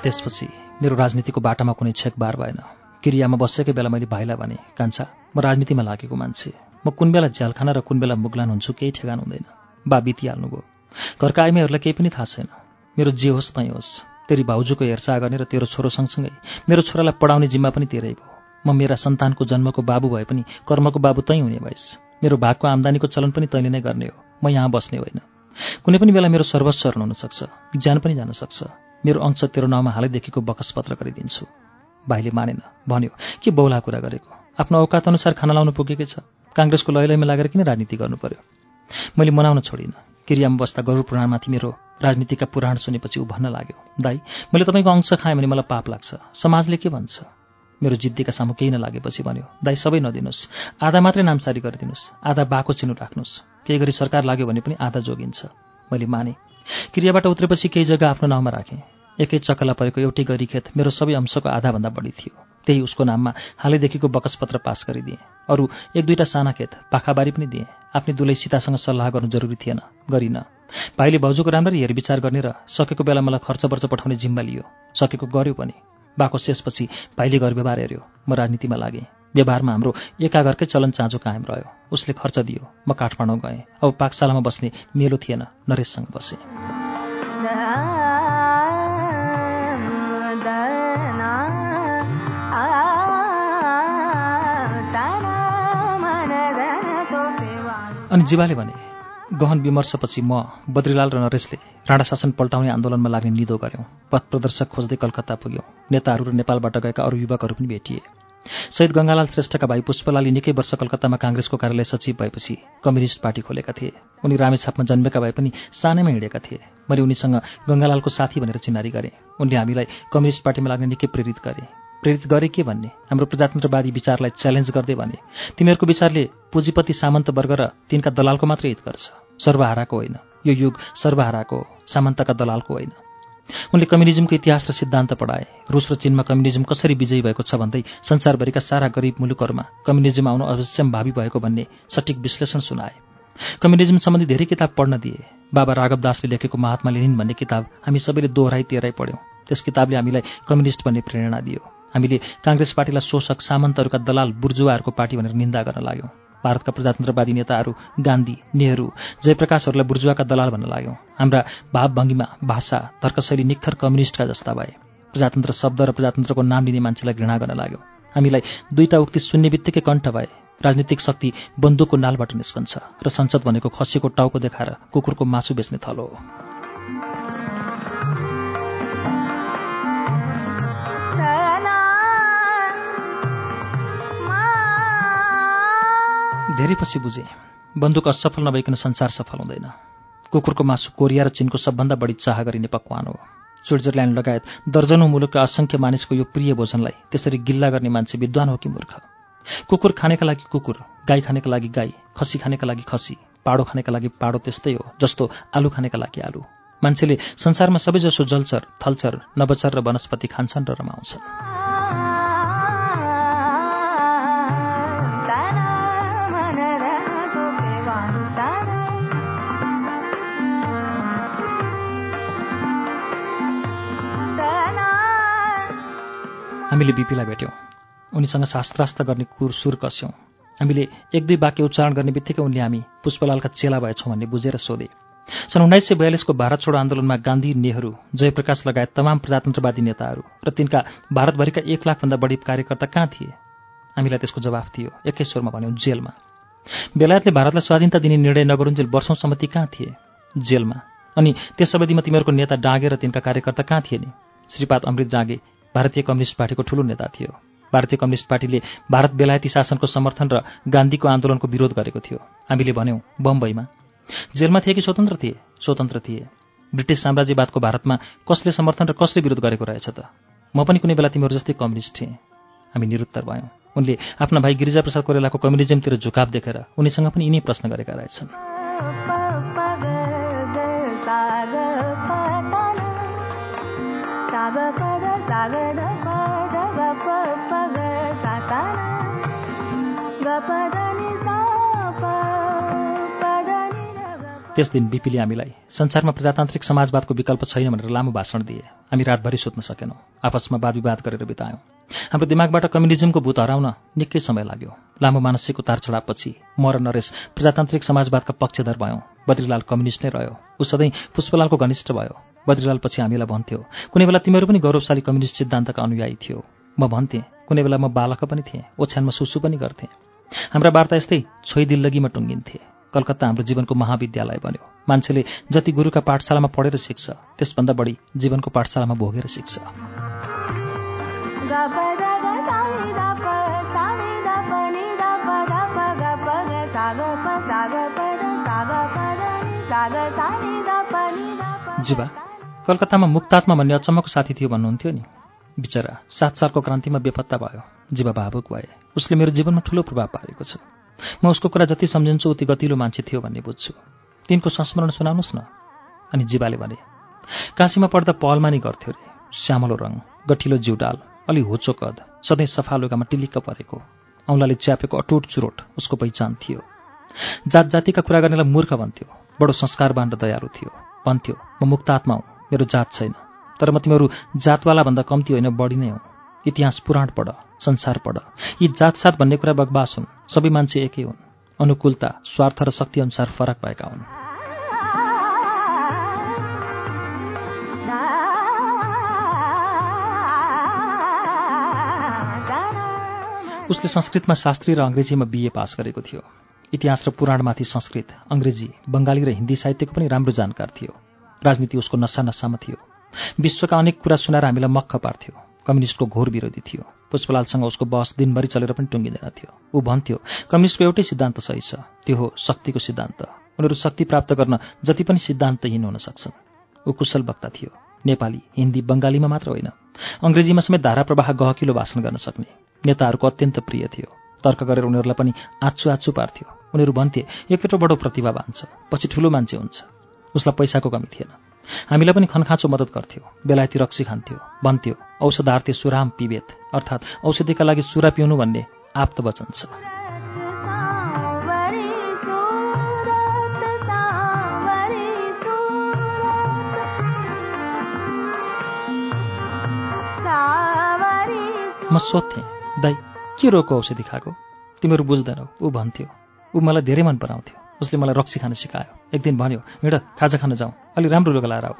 त्यसपछि मेरो राजनीतिको बाटामा कुनै छेकबार भएन। क्रियामा बसेकै बेला मैले भाइलाई भने कान्छा म राजनीतिमा लागेको मान्छे। म कुन बेला झ्यालखाना र कुन बेला मुगलान हुन्छु केही ठेगान हुँदैन। बा बितिहाल्नुभयो। घरका आइमाईहरूलाई केही पनि थाहा छैन। मेरो जे होस् तै होस्। तेरी भाउजूको हेरचाह गर्ने र तेरो छोरो सँगसँगै मेरो छोरालाई पढाउने जिम्मा पनि तेरै भयो। म मेरा सन्तानको जन्मको बाबु भए पनि कर्मको बाबु तै हुने भइस्। मेरो भागको आम्दानीको चलन पनि तैँले नै गर्ने हो। म यहाँ बस्ने होइन। कुनै पनि बेला मेरो सर्वस्व हुन सक्छ ज्यान पनि जान सक्छ। मेरो अंश तेरो नाउँमा हालैदेखिको बकसपत्र गरिदिन्छु। भाइले मानेन। भन्यो के बौला कुरा गरेको? आफ्नो औकात अनुसार खाना लाउनु पुगेकै छ। काङ्ग्रेसको लैलैमा लागेर किन राजनीति गर्नु पर्यो? मैले मनाउन छोडिनँ। क्रियामा बस्दा गरुड पुराणमाथि मेरो राजनीतिका पुराण सुनेपछि ऊ भन्न लाग्यो दाई मैले तपाईँको अंश खाएँ भने मलाई पाप लाग्छ। समाजले के भन्छ? मेरो जिद्दीका सामु केही नलागेपछि भन्यो दाई सबै नदिनुहोस्। आधा मात्रै नामसारी गरिदिनुहोस्। आधा बाको चिनो राख्नुहोस्। केही गरी सरकार लाग्यो भने पनि आधा जोगिन्छ। मैले माने। क्रियाबाट उत्रेपछि केही जग्गा आफ्नो नाउँमा राखेँ। एकै चकला परेको एउटै गरी खेत मेरो सबै अंशको आधाभन्दा बढी थियो। त्यही उसको नाममा हालैदेखिको बकसपत्र पास गरिदिएँ। अरू एक दुईटा साना खेत पाखाबारी पनि दिएँ। आफ्नै दुलै सीतासँग सल्लाह गर्नु जरुरी थिएन। गरिनँ। भाइले भाउजूको राम्ररी हेरविचार गर्ने र सकेको बेला मलाई खर्च वर्च पठाउने जिम्मा लियो। सकेको गर्यो पनि। बाको शेषपछि भाइले घर व्यवहार हेऱ्यो। म राजनीतिमा लागेँ। व्यवहारमा हाम्रो एकाघरकै चलन चाँजो कायम रह्यो। उसले खर्च दियो। म काठमाडौँ गएँ। अब पाकशालामा बस्ने मेलो थिएन। नरेशसँग बसेँ। अनि जीवाले भने गहन विमर्शपछि म बद्रीलाल र नरेशले राणा शासन पल्टाउने आन्दोलनमा लाग्ने निदो गऱ्यौँ पथ प्रदर्शक खोज्दै कलकत्ता पुग्यौँ। नेताहरू र नेपालबाट गएका अरू युवकहरू पनि भेटिए। शहीद गङ्गालाल श्रेष्ठका भाइ पुष्पलालले निकै वर्ष कलकत्तामा काङ्ग्रेसको कार्यालय सचिव भएपछि कम्युनिस्ट पार्टी खोलेका थिए। उनी रामेछापमा जन्मेका भए पनि सानैमा हिँडेका थिए। मैले उनीसँग गङ्गालालको साथी भनेर चिनारी गरेँ। उनले हामीलाई कम्युनिस्ट पार्टीमा लाग्ने निकै प्रेरित गरे। प्रेरित गरे के भन्ने? हाम्रो प्रजातन्त्रवादी विचारलाई च्यालेन्ज गर्दै भने तिमीहरूको विचारले पुँजीपति सामन्त वर्ग र तिनका दलालको मात्रै हित गर्छ। सर्वहाराको होइन। यो युग सर्वहाराको सामन्तका दलालको होइन। उनले कम्युनिजमको इतिहास र सिद्धान्त पढाए। रुस र चीनमा कम्युनिजम कसरी विजयी भएको छ भन्दै संसारभरिका सारा गरिब मुलुकहरूमा कम्युनिजम आउनु अवश्यम भावी भएको भन्ने सठिक विश्लेषण सुनाए। कम्युनिजम सम्बन्धी धेरै किताब पढ्न दिए। बाबा राघव दासले लेखेको महात्मा लेनिन भन्ने किताब हामी सबैले दोहोऱ्याइ तेह्राइ पढ्यौँ। त्यस किताबले हामीलाई कम्युनिस्ट भन्ने प्रेरणा दियो। हामीले काङ्ग्रेस पार्टीलाई शोषक सामन्तहरूका दलाल बुर्जुवाहरूको पार्टी भनेर निन्दा गर्न लाग्यौँ। भारतका प्रजातन्त्रवादी नेताहरू गान्धी नेहरू जयप्रकाशहरूलाई बुर्जुवाका दलाल भन्न लाग्यौँ। हाम्रा भावभङ्गीमा भाषा तर्कशैली निक्थर कम्युनिस्टका जस्ता भए। प्रजातन्त्र शब्द र प्रजातन्त्रको नाम लिने मान्छेलाई घृणा गर्न लाग्यौँ। हामीलाई दुईटा उक्ति सुन्ने बित्तिकै कण्ठ भए। राजनीतिक शक्ति बन्दुकको नालबाट निस्कन्छ र संसद भनेको खसीको टाउको देखाएर कुकुरको मासु बेच्ने थलो हो। धेरै पछि बुझे। बन्दुक असफल नभइकन संसार सफल हुँदैन। कुकुरको मासु कोरिया र चीनको सबभन्दा बढी चाह गरिने पकवान हो। स्विट्जरल्यान्ड लगायत दर्जनौँ मुलुकका असङ्ख्य मानिसको यो प्रिय भोजनलाई त्यसरी गिल्ला गर्ने मान्छे विद्वान हो कि मूर्ख? कुकुर खानेका लागि कुकुर गाई खानेका लागि गाई खसी खानेका लागि खसी पाडो खानेका लागि पाडो त्यस्तै हो जस्तो आलु खानेका लागि आलु। मान्छेले संसारमा सबैजसो जलचर थलचर नवचर र वनस्पति खान्छन् र रमाउँछन्। हामीले बिपीलाई भेट्यौँ। उनीसँग शास्त्रास्त्र गर्ने कुर सुर कस्यौँ। हामीले एक दुई वाक्य उच्चारण गर्ने बित्तिकै उनले हामी पुष्पलालका चेला भएछौँ भन्ने बुझेर सोधे। सन् उन्नाइस सय बयालिसको भारत छोडो आन्दोलनमा गान्धी नेहरू जयप्रकाश लगायत तमाम प्रजातन्त्रवादी नेताहरू र तिनका भारतभरिका एक लाखभन्दा बढी कार्यकर्ता कहाँ थिए? हामीलाई त्यसको जवाफ थियो एकै स्वरमा भन्यौँ जेलमा। बेलायतले भारतलाई स्वाधीनता दिने निर्णय नगरुन्जेल वर्षौँसम्म ती कहाँ थिए? जेलमा। अनि त्यस अवधिमा तिमीहरूको नेता डाँगे र तिनका कार्यकर्ता कहाँ थिए नि? श्रीपाद अमृत डाँगे भारतीय कम्युनिस्ट पार्टीको ठूलो नेता थियो। भारतीय कम्युनिस्ट पार्टीले भारत बेलायती शासनको समर्थन र गान्धीको आन्दोलनको विरोध गरेको थियो। हामीले भन्यौँ बम्बईमा। जेलमा थिए कि स्वतन्त्र थिए? स्वतन्त्र थिए। ब्रिटिस साम्राज्यवादको भारतमा कसले समर्थन र कसले विरोध गरेको रहेछ त? म पनि कुनै बेला तिमीहरू जस्तै कम्युनिस्ट थिएँ। हामी निरुत्तर भयौँ। उनले आफ्ना भाइ गिरिजाप्रसाद कोरेलाको कम्युनिजमतिर झुकाव देखेर उनीसँग पनि यिनै प्रश्न गरेका रहेछन्। त्यस दिन बिपीले हामीलाई संसारमा प्रजातान्त्रिक समाजवादको विकल्प छैन भनेर लामो भाषण दिए। हामी रातभरि सुत्न सकेनौँ। आपसमा वाद विवाद गरेर बितायौँ। हाम्रो दिमागबाट कम्युनिजमको भूत हराउन निकै समय लाग्यो। लामो मानसिक उतार चढावपछि म र नरेश प्रजातान्त्रिक समाजवादका पक्षधर भयौँ। बद्रीलाल कम्युनिस्ट नै रह्यो। ऊ सधैँ पुष्पलालको घनिष्ठ भयो। बद्रीलाल पछि हामीलाई भन्थ्यो कुनै बेला तिमीहरू पनि गौरवशाली कम्युनिस्ट सिद्धान्तका अनुयायी थियो। म भन्थेँ कुनै बेला म बालक पनि थिएँ ओछ्यानमा सुसु पनि गर्थेँ। हाम्रा वार्ता यस्तै छोइ दिल्लगीमा टुङ्गिन्थे। कलकत्ता हाम्रो जीवनको महाविद्यालय बन्यो। मान्छेले जति गुरुका पाठशालामा पढेर सिक्छ त्यसभन्दा बढी जीवनको पाठशालामा भोगेर सिक्छ। जीवा कलकत्तामा मुक्तात्मा भन्ने अचम्मको साथी थियो भन्नुहुन्थ्यो नि। बिचरा सात सालको क्रान्तिमा बेपत्ता भयो। जीवा भावुक भए। उसले मेरो जीवनमा ठूलो प्रभाव पारेको छ। म उसको कुरा जति सम्झिन्छु उति गतिलो मान्छे थियो भन्ने बुझ्छु। तिनको संस्मरण सुनाउनुहोस् न। अनि जीवाले भने काशीमा पढ्दा पहलमा नि गर्थ्यो रे। श्यामलो रङ गठिलो जिउडाल अलि होचो कद सधैँ सफा लुगामा टिलिक्क परेको। औँलाले च्यापेको अटुट चुरोट उसको पहिचान थियो। जात जातिका कुरा गर्नेलाई मूर्ख भन्थ्यो। बडो संस्कारवान र दयालु थियो। भन्थ्यो म मुक्तात्मा हुँ। मेरो जात छैन। तर म तिमीहरू जातवाला भन्दा कम्ती होइन बढी नै हौ। इतिहास पुराण पढ संसार पढ। यी जातसात भन्ने कुरा बकबास हुन्। सबै मान्छे एकै हुन्। अनुकूलता स्वार्थ र शक्ति अनुसार फरक भएका हुन्। उसले संस्कृतमा शास्त्री र अङ्ग्रेजीमा बिए पास गरेको थियो। इतिहास र पुराणमाथि संस्कृत अङ्ग्रेजी बङ्गाली र हिन्दी साहित्यको पनि राम्रो जानकार थियो। राजनीति उसको नसा नसामा थियो। विश्वका अनेक कुरा सुनाएर हामीलाई मक्ख पार्थ्यो। कम्युनिस्टको घोर विरोधी थियो। पुष्पलालसँग उसको बहस दिनभरि चलेर पनि टुङ्गिँदैन थियो। ऊ भन्थ्यो कम्युनिस्टको एउटै सिद्धान्त सही छ। त्यो हो शक्तिको सिद्धान्त। उनीहरू शक्ति प्राप्त गर्न जति पनि सिद्धान्तहीन हुन सक्छन्। ऊ कुशल वक्ता थियो। नेपाली हिन्दी बङ्गालीमा मात्र होइन। अङ्ग्रेजीमा समेत धारा प्रवाह गहकिलो भाषण गर्न सक्ने। नेताहरूको अत्यन्त प्रिय थियो। तर्क गरेर उनीहरूलाई पनि आँचु आँचु पार्थ्यो। उनीहरू भन्थे यो बडो प्रतिभावान छ। पछि ठुलो मान्छे हुन्छ। उसलाई पैसाको कमी थिएन। हामीलाई पनि खनखाँचो मद्दत गर्थ्यो। बेलायती रक्सी खान्थ्यो भन्थ्यो औषधार्थे सुराम पिबेत अर्थात् औषधिका लागि सुरा पिउनु भन्ने आप्त वचन छ। म सोध्थेँ दाई के रोगको औषधि खाएको? तिमीहरू बुझ्दैनौ ऊ भन्थ्यो। ऊ मलाई धेरै मन पराउँथ्यो। उसले मलाई रक्सी खान सिकायो। एक दिन भन्यो हिँड खाजा खान जाउँ। अलि राम्रो लुगा लाएर आऊ।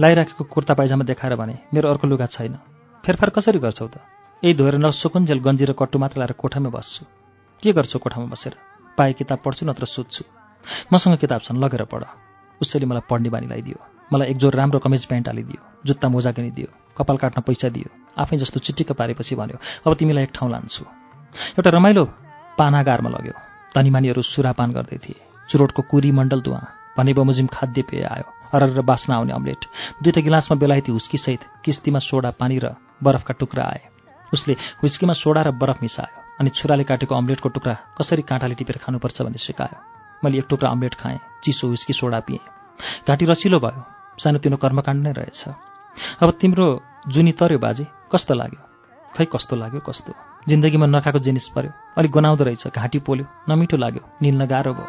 लगाइराखेको कुर्ता पाइजामा देखाएर भने मेरो अर्को लुगा छैन। फेरफार कसरी गर्छौ त? यही धोएर नसुकुन्जेल गन्जी र कट्टु मात्र लाएर कोठामा बस्छु। के गर्छौ कोठामा बसेर? पाए किताब पढ्छु नत्र सुत्छु। मसँग किताब छन् लगेर पढ। उसैले मलाई पढ्ने बानी लगाइदियो मलाई एक जोर राम्रो कमेज प्यान्ट हालिदियो। जुत्ता मोजा किनिदियो कपाल काट्न पैसा दियो। आफै जस्तो चिटिक्क पारेपछि भन्यो अब तिमीलाई एक ठाउँ लान्छु। एउटा रमाइलो पानागारमा लग्यो। धनीमानीहरू सुरापान गर्दै थिए। चुरोटको कुरी मण्डल दुवा भने बमोजिम खाद्य पेय आयो अरर र बास्ना आउने अम्लेट दुईवटा गिलासमा बेलायती हुस्कीसहित किस्तीमा सोडा पानी र बरफका टुक्रा आए। उसले हुस्कीमा सोडा र बरफ मिसायो अनि छुराले काटेको अम्लेटको टुक्रा कसरी काँटाले टिपेर खानुपर्छ भन्ने सिकायो। मैले एक टुक्रा अम्लेट खाएँ चिसो हुस्की सोडा पिएँ। घाँटी रसिलो भयो सानोतिनो कर्मकाण्ड नै रहेछ। अब तिम्रो जुनी तर्यो बाजे कस्तो लाग्यो? खै कस्तो लाग्यो कस्तो? जिन्दगीमा नखाएको जिनिस पर्यो। अलिक गनाउँदो रहेछ घाँटी पोल्यो नमिठो लाग्यो निल्न गाह्रो भयो।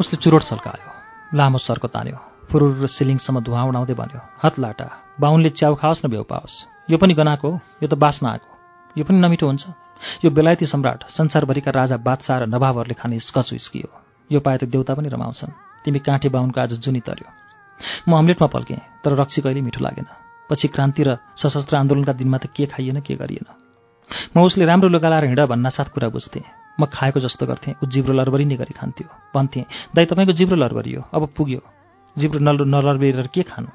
उसले चुरोट सल्कायो लामो सर्को तान्यो फुरुर र सिलिङसम्म धुवा उडाउँदै भन्यो हत लाटा बाहुनले च्याउ खाओस् न भ्याउ पाओस्। यो पनि गनाएको यो त बास्न आएको यो पनि नमिठो हुन्छ। यो बेलायती सम्राट संसारभरिका राजा बादशाह र नवाबहरूले खाने स्कच विस्की हो। यो पाए त देउता पनि रमाउँछन्। तिमी काँठे बाहुनको आज जुनी तर्यो। म अम्लेटमा पल्केँ तर रक्सी कहिले मिठो लागेन। पछि क्रान्ति र सशस्त्र आन्दोलनका दिनमा त के खाइएन के गरिएन। म उसले राम्रो लुगा लाएर हिँड भन्नासाथ कुरा बुझ्थेँ। म खाएको जस्तो गर्थेँ ऊ जिब्रो लरबरी नै गरी खान्थ्यो। भन्थेँ दाइ तपाईँको जिब्रो लरबरी हो अब पुग्यो। जिब्रो नल नलरबेर के खानु?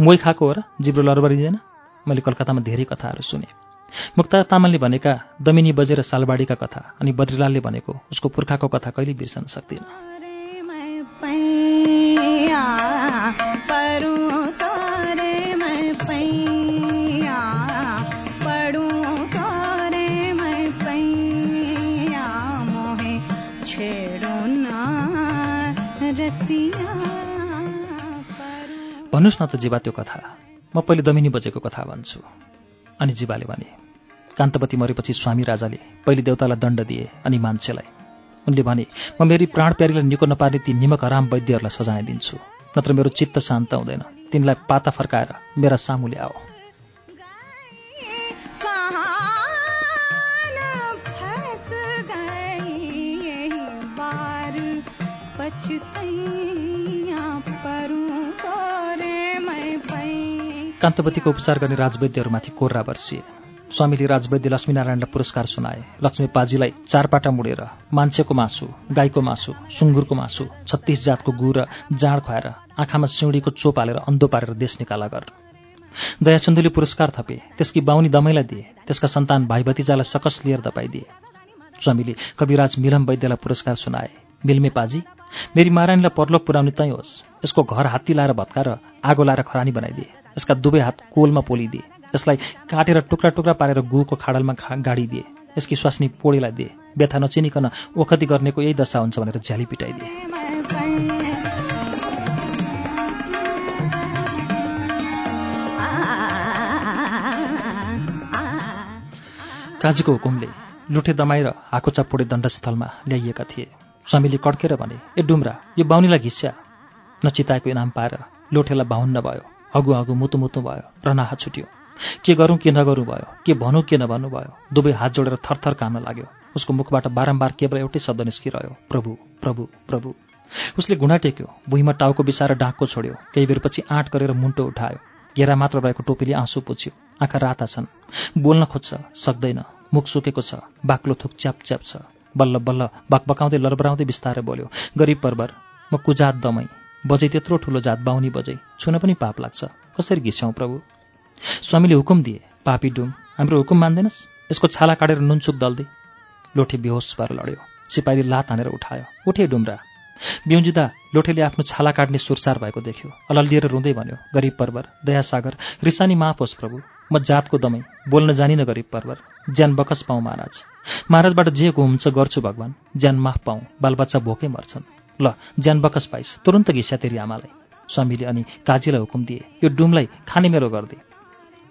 मोही खाएको हो र जिब्रो लरबरिँदैन मैले कलकत्तामा धेरै कथाहरू सुने। मुक्ता तामाङले भनेका दमिनी बजेर सालबाडीका कथा अनि बद्रीलालले भनेको उसको पुर्खाको कथा कहिले बिर्सन सक्दिनँ। भन्नुहोस् न त जीवा त्यो कथा। म पहिले दमिनी बजेको कथा भन्छु। अनि जीवाले भने कान्तवती मरेपछि स्वामी राजाले पहिले देउतालाई दण्ड दिए अनि मान्छेलाई। उनले भने म मेरी प्राण प्यारीलाई निको नपार्ने ती निमक हराम वैद्यहरूलाई सजाय दिन्छु नत्र मेरो चित्त शान्त हुँदैन। तिनलाई पाता फर्काएर मेरा सामु ल्याओ कहाँ फंस गई यही बार पछतैया परूं तोरे मैं पै कान्तवतीको उपचार गर्ने राजवैद्यहरूमाथि कोर्रा वर्षिए स्वामीले राजवैद्य लक्ष्मीनारायणलाई पुरस्कार सुनाए। लक्ष्मी पाजीलाई चारपाटा मुडेर मान्छेको मासु गाईको मासु सुँगुरको मासु छत्तिस जातको गु र जाँड खुवाएर आँखामा सिउँडीको चोप हालेर अन्धो पारेर देश निकाला गर। दयाचन्दुले पुरस्कार थपे त्यसकी बाहुनी दमैलाई दिए त्यसका सन्तान भाइ भतिजालाई सकस लिएर दपाइदिए। स्वामीले कविराज मिलम वैद्यलाई पुरस्कार सुनाए। मिल्मे पाजी मेरी महारानीलाई परलोक पुर्याउने तै होस्। यसको घर हात्ती लाएर भत्काएर आगो लाएर खरानी बनाइदिए। यसका दुवै हात कोलमा पोलिदिए। यसलाई काटेर टुक्रा टुक्रा पारेर गुको खाडलमा खा गाडिदिए यसकी स्वास्नी पोडीलाई दिए। व्यथा नचिनिकन ओखती गर्नेको यही दशा हुन्छ भनेर झ्याली पिटाइदिए। काजीको हुकुमले लुठे दमाएर हाको चापोडे दण्डस्थलमा ल्याइएका थिए। स्वामीले कड्केर भने ए डुम्रा यो बाहुनीलाई घिस्या। नचिताएको इनाम पाएर लोठेलाई बाहुन्न भयो। हगु हगु मुतु मुतु भयो। रनाहा छुट्यो। के गरौँ के नगरौँ भयो? के भनौँ के नभन्नु भयो? दुवै हात जोडेर थरथर काम्न लाग्यो। उसको मुखबाट बारम्बार केवल एउटै शब्द निस्किरह्यो प्रभु प्रभु प्रभु। उसले घुँडा टेक्यो भुइँमा टाउको बिसाएर डाँकको छोड्यो केही बेरपछि आँट गरेर मुन्टो उठायो। घेरा मात्र रहेको टोपीले आँसु पुछ्यो आँखा राता छन्। बोल्न खोज्छ सक्दैन। मुख सुकेको छ बाक्लो थुक च्याप च्याप छ। बल्ल बल्ल बकबकाउँदै लरबराउँदै बिस्तारै बोल्यो गरिब परबर म कुजात दमै बजै त्यत्रो ठुलो जात बाहुनी बजै। छुन पनि पाप लाग्छ। कसरी घिस्याउँ प्रभु? स्वामीले हुकुम दिए पापी डुम हाम्रो हुकुम मान्दैनस्? यसको छाला काटेर नुनचुक दल्दे। लोठे बेहोस भएर लड्यो। सिपाहीले लात हानेर उठायो। उठे डुम्रा। बिउजिँदा लोठेले आफ्नो छाला काट्ने सुरसार भएको देख्यो। अलल्लिएर रुँदै भन्यो गरिब पर्वर दयासागर रिसानी माफ होस् प्रभु म जातको दमै बोल्न जानिन गरिब पर्वर ज्यान बकस पाऊँ महाराज। महाराजबाट जे हुन्छ गर्छु भगवान् ज्यान माफ पाऊँ बालबच्चा भोकै मर्छन्। ल ज्यान बकस पाइस् तुरन्त घिस्या तेरी आमालाई। स्वामीले अनि काजीलाई हुकुम दिए। यो डुमलाई खाने मेरो गरिदिए।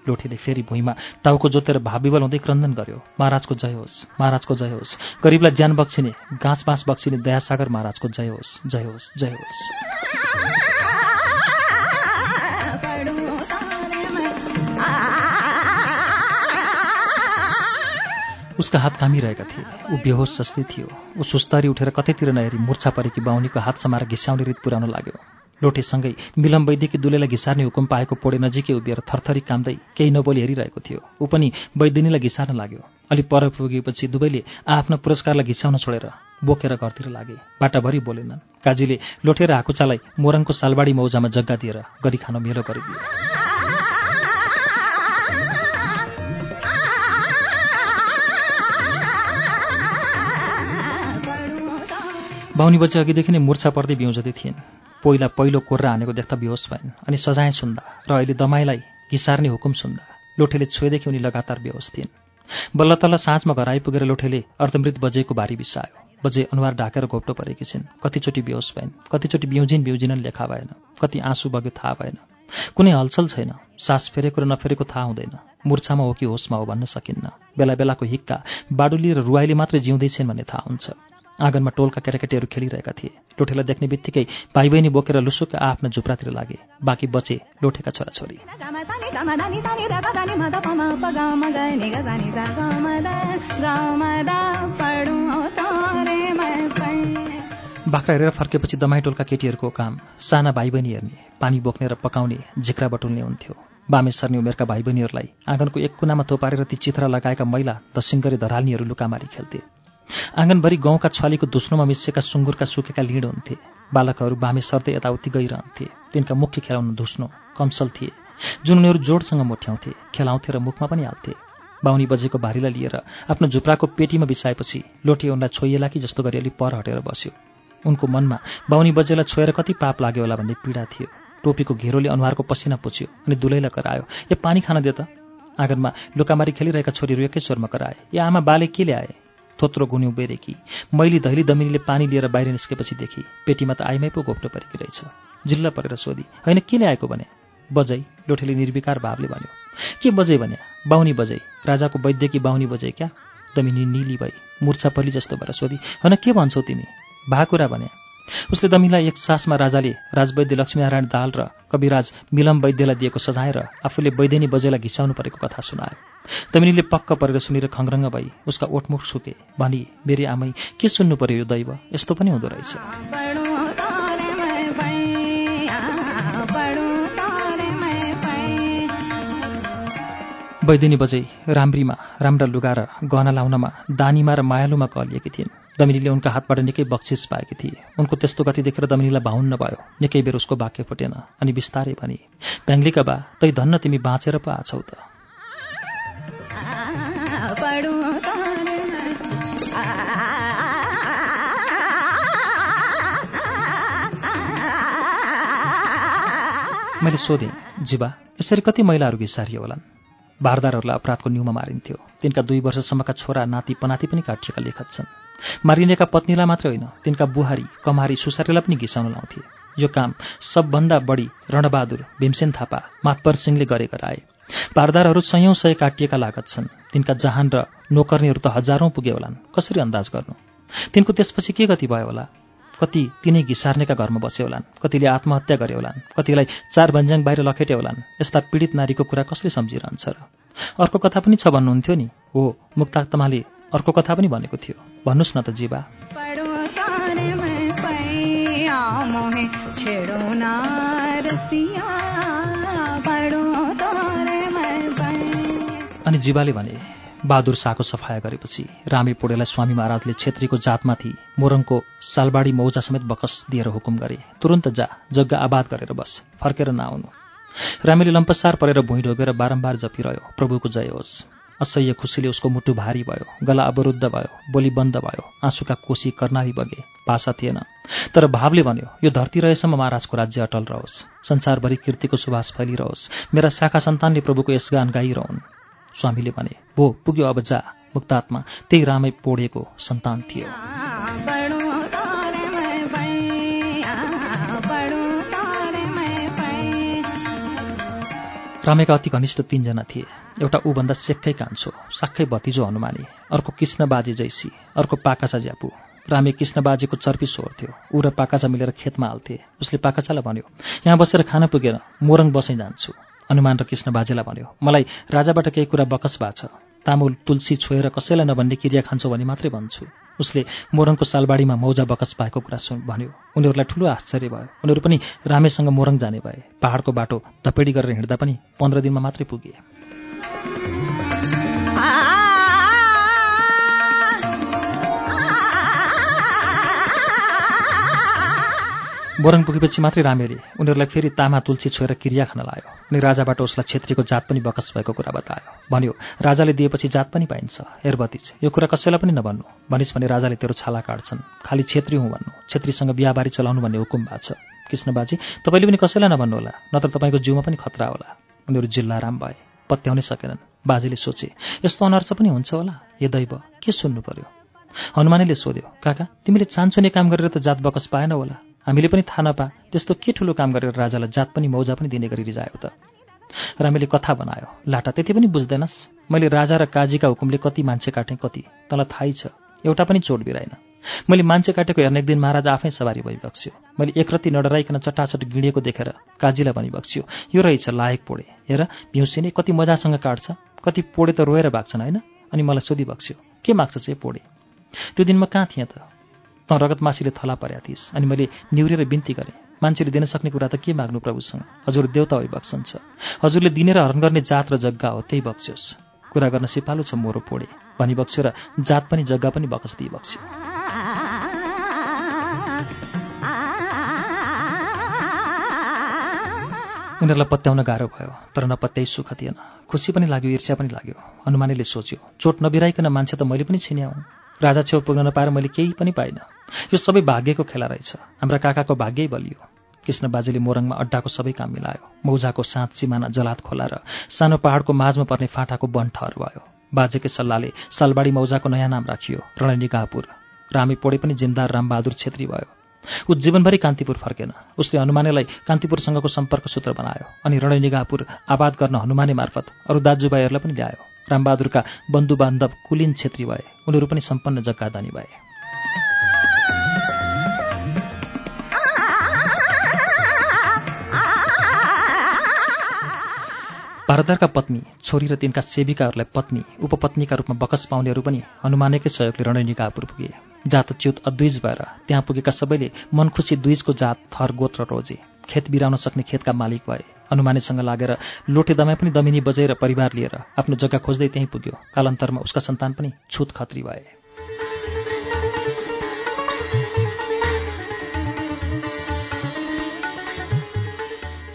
लोठीले फेरि भुइँमा टाउको जोतेर भाविबल हुँदै क्रन्दन गर्यो महाराजको जय होस् महाराजको जय होस्। गरिबलाई ज्यान बक्सिने गाँस बाँस बक्सिने दयासागर महाराजको जय होस् जय होस् जय होस्। उसका हात कामिरहेका थिए। ऊ बेहोस जस्तै थियो। ऊ सुस्तरी उठेर कतैतिर नहेरी मूर्छा परेकी बाहुनीको हात समाएर घिस्याउने रित पुर्याउन लाग्यो। लोटेसँगै मिलम वैद्यकी दुलेलाई घिसार्ने हुकुम पाएको पोडे नजिकै उभिएर थरथरी कामदै केही नबोली हेरिरहेको थियो। ऊ पनि वैद्यनीलाई घिसार्न लाग्यो। अलि पर पुगेपछि दुवैले आफ्ना पुरस्कारलाई घिसाउन छोडेर बोकेर घरतिर लागे। बाटाभरि बोलेनन्। काजीले लोटेर हाकुचालाई मोरङको सालबाडी मौजामा जग्गा दिएर गरी खान मेलो गरिदियो। बाहुनी बच्ची अघिदेखि नै मूर्छा पर्दै बिउजँदै थिइन्। पहिला पहिलो कोर्रा हानेको देख्दा बेहोस भइन् अनि सजाय सुन्दा र अहिले दमाईलाई घिसार्ने हुकुम सुन्दा लोठेले छोएदेखि उनी लगातार बेहोस थिइन्। बल्ल तल्ल साँझमा घर आइपुगेर लोठेले अर्धमृत बजेको भारी बिसायो। बजे अनुहार ढाकेर घोप्टो परेकी छिन्। कतिचोटि बेहोस भइन् कतिचोटि बिउजिन बिउजिनन् लेखा भएन। कति आँसु बग्यो थाहा भएन। कुनै हलचल छैन। सास फेरेको र नफेरेको थाहा हुँदैन। मूर्छामा हो कि होसमा हो भन्न सकिन्न। बेला बेलाको हिक्का बाडुली र रुवाईले मात्रै जिउँदैछन् भन्ने थाहा हुन्छ। आँगनमा टोलका केटाकेटीहरू खेलिरहेका थिए। लोठेलाई देख्ने बित्तिकै भाइ बहिनी बोकेर लुसुक आफ्ना झुप्रातिर लागे। बाँकी बचे लोठेका छोराछोरी। बाख्रा हेरेर फर्केपछि दमाई टोलका केटीहरूको काम। साना भाइ बहिनी हेर्ने पानी बोक्ने र पकाउने झिक्रा बटुल्ने हुन्थ्यो। बामे सर्ने उमेरका भाइ बहिनीहरूलाई आँगनको एक कुनामा थोपारेर ती चित्र लगाएका महिला दसिङ्गरे धराल्नीहरू लुकामारी खेल्थे। आँगनभरि गाउँका छ्वालीको धुस्नोमा मिसिएका सुँगुरका सुकेका लिँड हुन्थे। बालकहरू बामे सर्दै यताउति गइरहन्थे। तिनका मुख्य खेलाउन धुस्नो कमसल थिए। जुन उनीहरू जोडसँग मोठ्याउँथे खेलाउँथे र मुखमा पनि हाल्थे। बाहुनी बजेको भारीलाई लिएर आफ्नो झुप्राको पेटीमा बिसाएपछि लोटे उनलाई छोइएला कि जस्तो गरी अलि पर हटेर बस्यो। उनको मनमा बाहुनी बजेलाई छोएर कति पाप लाग्यो होला भन्ने पीडा थियो। टोपीको घेरोले अनुहारको पसिना पुछ्यो अनि दुलैलाई करायो ए पानी खान दे त। आँगनमा लुकामारी खेलिरहेका छोरीहरू एकै स्वरमा कराए ए आमा बाले के ल्याए थोत्रो गुन्यौ बेरेकी। मैली धैली दमिनीले पानी लिएर बाहिर निस्केपछि देखि पेटीमा त आइमै पो घोप्टो परेकी रहेछ। जिल्ला परेर सोधी होइन के ल्याएको भने? बजै लोठेले निर्विकार भावले भन्यो। के बजै भने? बाहुनी बजै। राजाको वैद्यकी बाहुनी बजै क्या? दमिनी निली भई मूर्छा पली जस्तो भएर सोधी होइन के भन्छौ तिमी? भा कुरा भने? उसले दमिनीलाई एक सासमा राजाले राजवैद्य लक्ष्मीनारायण दाल र कविराज मिलम वैद्यलाई दिएको सजाएर आफूले वैद्यनी बजेलाई घिसाउनु परेको कथा सुनायो। दमिनीले पक्क परेर सुनेर खङ्ग्रङ्ग भई उसका ओठमुख सुके भनी मेरी आमै के सुन्नु पर्यो यो दैव? यस्तो पनि हुँदो रहेछ। वैदिनी बजै राम्रीमा राम्रा लुगा र गहना लाउनमा दानीमा र मायालुमा कलिएकी थिइन्। दमिनीले उनका हातबाट निकै बक्सिस पाएकी थिए। उनको त्यस्तो गति देखेर दमिनीलाई भाउन्न भयो निकै बेर उसको वाक्य फुटेन अनि बिस्तारै भने भ्याङ्लीका बा तै धन्न तिमी बाँचेर पो आछौ त। मैले सोधेँ जीवा यसरी कति महिलाहरू घिसारियो होलान्? भारदारहरूलाई अपराधको न्युमा मारिन्थ्यो। तिनका दुई वर्षसम्मका छोरा नाति पनाति पनि काटिएका लेखक छन्। मारिनेका पत्नीलाई मात्र होइन तिनका बुहारी कमारी सुसारीलाई पनि घिसाउन लाउँथे। यो काम सबभन्दा बढी रणबहादुर भीमसेन थापा मातपर सिंहले गरेका राए भारदारहरू सयौं सय काटिएका लागत छन्। तिनका जहान र नोकर्नीहरू त हजारौं पुगे होलान्। कसरी अन्दाज गर्नु? तिनको त्यसपछि के गति भयो होला? कति तिनै घिसार्नेका घरमा बसे होलान् कतिले आत्महत्या गरे होलान् कतिलाई चार भन्ज्याङ बाहिर लखेटे होलान् यस्ता पीडित नारीको कुरा कसले सम्झिरहन्छ र? अर्को कथा पनि छ भन्नुहुन्थ्यो नि। हो मुक्तात्माले अर्को कथा पनि भनेको थियो। भन्नुहोस् न त जीवा। अनि जीवाले भने बहादुर शाहको सफाया गरेपछि रामे पोडेलाई स्वामी महाराजले छेत्रीको जातमाथि मोरङको सालबाडी मौजा समेत बकस दिएर हुकुम गरे। तुरन्त जा जग्गा आबाद गरेर बस फर्केर नआउनु। रामेले लम्पसार परेर भुइँ ढोगेर बारम्बार जपिरह्यो प्रभुको जय होस्। असह्य खुसीले उसको मुटु भारी भयो गला अवरुद्ध भयो बोली बन्द भयो आँसुका कोसी कर्णाली बगे भाषा थिएन। तर भावले भन्यो यो धरती रहेसम्म महाराजको राज्य अटल रहोस् संसारभरि कीर्तिको सुवास फैलिरहोस् मेरा शाखा सन्तानले प्रभुको यस गान गाइरहन्। स्वामीले भने भो पुग्यो अब जा मुक्तात्मा त्यही रामै पोडेको सन्तान थियो। रामेका अति घनिष्ठ तीनजना थिए। एउटा ऊभन्दा सेक्कै कान्छो साक्कै भतिजो हनुमानी अर्को कृष्ण बाजे जैसी अर्को पाकाचा ज्यापु। रामे कृष्ण बाजेको चर्पी सोर्थ्यो ऊ र पाकाचा मिलेर खेतमा हाल्थे उसले पाकाचालाई भन्यो यहाँ बसेर खान पुगेन मोरङ बसै जान्छु। हनुमान र कृष्ण बाजेलाई भन्यो मलाई राजाबाट केही कुरा बकस भएको छ। तामुल तुलसी छोएर कसैलाई नभन्ने क्रिया खान्छौ भने मात्रै भन्छु। उसले मोरङको सालबाडीमा मौजा बकस पाएको कुरा सुन भन्यो उनीहरूलाई ठुलो आश्चर्य भयो। उनीहरू पनि रामेसँग मोरङ जाने भए पहाडको बाटो धपेडी गरेर हिँड्दा पनि पन्ध्र दिनमा मात्रै पुगे। मोरङ पुगेपछि मात्रै रामेले उनीहरूलाई फेरि तामा तुलसी छोएर क्रिया खान लायो। अनि राजाबाट उसलाई छेत्रीको जात पनि बकस भएको कुरा बतायो। भन्यो राजाले दिएपछि जात पनि पाइन्छ। हेरबतिज यो कुरा कसैलाई पनि नभन्नु। भनिस् भने राजाले तेरो छाला काट्छन्। खालि छेत्री हुँ भन्नु। छेत्रीसँग बिहाबारी चलाउनु भन्ने हुकुम भएको छ। कृष्णबाजी तपाईँले पनि कसैलाई नभन्नु होला नत्र तपाईँको जिउमा पनि खतरा होला। उनीहरू जिल्लाराम भए पत्याउनै सकेनन्। बाजेले सोचे यस्तो अनर्थ पनि हुन्छ होला? ए दैव के सुन्नु पर्यो? हनुमानले सोध्यो काका तिमीले चान्चुने काम गरेर त जात बकस पाएन होला। हामीले पनि थाहा नपा त्यस्तो के ठुलो काम गरेर राजालाई जात पनि मौजा पनि दिने गरी रिजायो त। रामेले कथा बनायो। लाटा त्यति पनि बुझ्दैनस्? मैले राजा र काजीका हुकुमले कति मान्छे काटेँ कति? तँलाई थाहै छ एउटा पनि चोट बिराइन मैले मान्छे काटेको हेर्ने एक दिन महाराज आफै सवारी भइबक्स्यो। मैले एकरत्ती नडराइकन चटाचट गिडिएको देखेर काजीलाई भनिबक्स्यो यो रहेछ लायक पोडे हेर भ्युसिने कति मजासँग काट्छ। कति पोडे त रोएर भाग्छन् होइन? अनि मलाई सोधिबक्स्यो के माग्छ चाहिँ पोडे? त्यो दिन म कहाँ थिएँ त? तँ रगतमासीले थला पर्या थिइस्। अनि मैले निहुरेर बिन्ती गरेँ। मान्छेले दिन सक्ने कुरा त के माग्नु प्रभुसँग? हजुर देउता होइ बक्सन्छ। हजुरले दिने र हरण गर्ने जात र जग्गा हो त्यही बक्स्योस्। कुरा गर्न सिपालु छ मोरो पोडे। भनी बक्स्यो र जात पनि जग्गा पनि बकस बक्स्यो उनीहरूलाई पत्याउन गाह्रो भयो तर नपत्याइ सुख थिएन खुसी पनि लाग्यो ईर्ष्या पनि लाग्यो। हनुमानीले सोच्यो चोट नबिराइकन मान्छे त मैले पनि छिन्याउँ राजा छेउ पुग्न नपाएर मैले केही पनि पाइनँ। यो सबै भाग्यको खेला रहेछ। हाम्रा काकाको भाग्यै बलियो। कृष्ण बाजेले मोरङमा अड्डाको सबै काम मिलायो। मौजाको साँच सिमाना जलात खोला र सानो पहाडको माझमा पर्ने फाटाको वन भयो। बाजेकै सल्लाहले सालबाडी मौजाको नयाँ नाम राखियो रणनिगापुर रामी पोडे पनि जिन्दार रामबहादुर छेत्री भयो। ऊ जीवनभरि कान्तिपुर फर्केन। उसले हनुमानेलाई कान्तिपुरसँगको सम्पर्क सूत्र बनायो अनि रणनिगापुर आबाद गर्न हनुमाने मार्फत अरू दाजुभाइहरूलाई पनि ल्यायो। रामबहादुरका बन्धु बान्धव कुलिन छेत्री भए। उनीहरू पनि सम्पन्न जग्गादानी भए। भारतरका पत्नी छोरी र तिनका सेविकाहरूलाई पत्नी उपपत्नीका रूपमा बकस पाउनेहरू पनि हनुमानेकै सहयोगले रणनिकापुर पुगे। जात च्युत अद्विज भएर त्यहाँ पुगेका सबैले मन खुसी दुइजको जात थर गोत्र रोजे। खेत बिराउन सक्ने खेतका मालिक भए। हनुमानेसँग लागेर लोटे दमाई पनि दमिनी बजाएर परिवार लिएर आफ्नो जग्गा खोज्दै त्यहीँ पुग्यो। कालान्तरमा उसका सन्तान पनि छुत खत्री भए।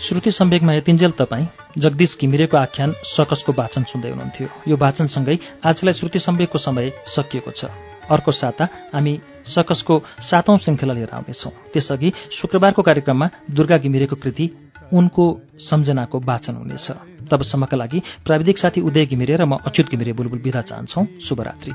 श्रुति सम्वेकमा यतिन्जेल तपाईँ जगदीश घिमिरेको आख्यान सकसको वाचन सुन्दै हुनुहुन्थ्यो। यो वाचनसँगै आजलाई श्रुति सम्वेकको समय सकिएको छ। अर्को साता हामी सकसको सातौं श्रृङ्खला लिएर आउनेछौँ। त्यसअघि शुक्रबारको कार्यक्रममा दुर्गा घिमिरेको कृति उनको सम्झनाको वाचन हुनेछ। तबसम्मका लागि प्राविधिक साथी उदय घिमिरे र म अच्युत घिमिरे बुलबुल बिदा चाहन्छौ। शुभरात्रि।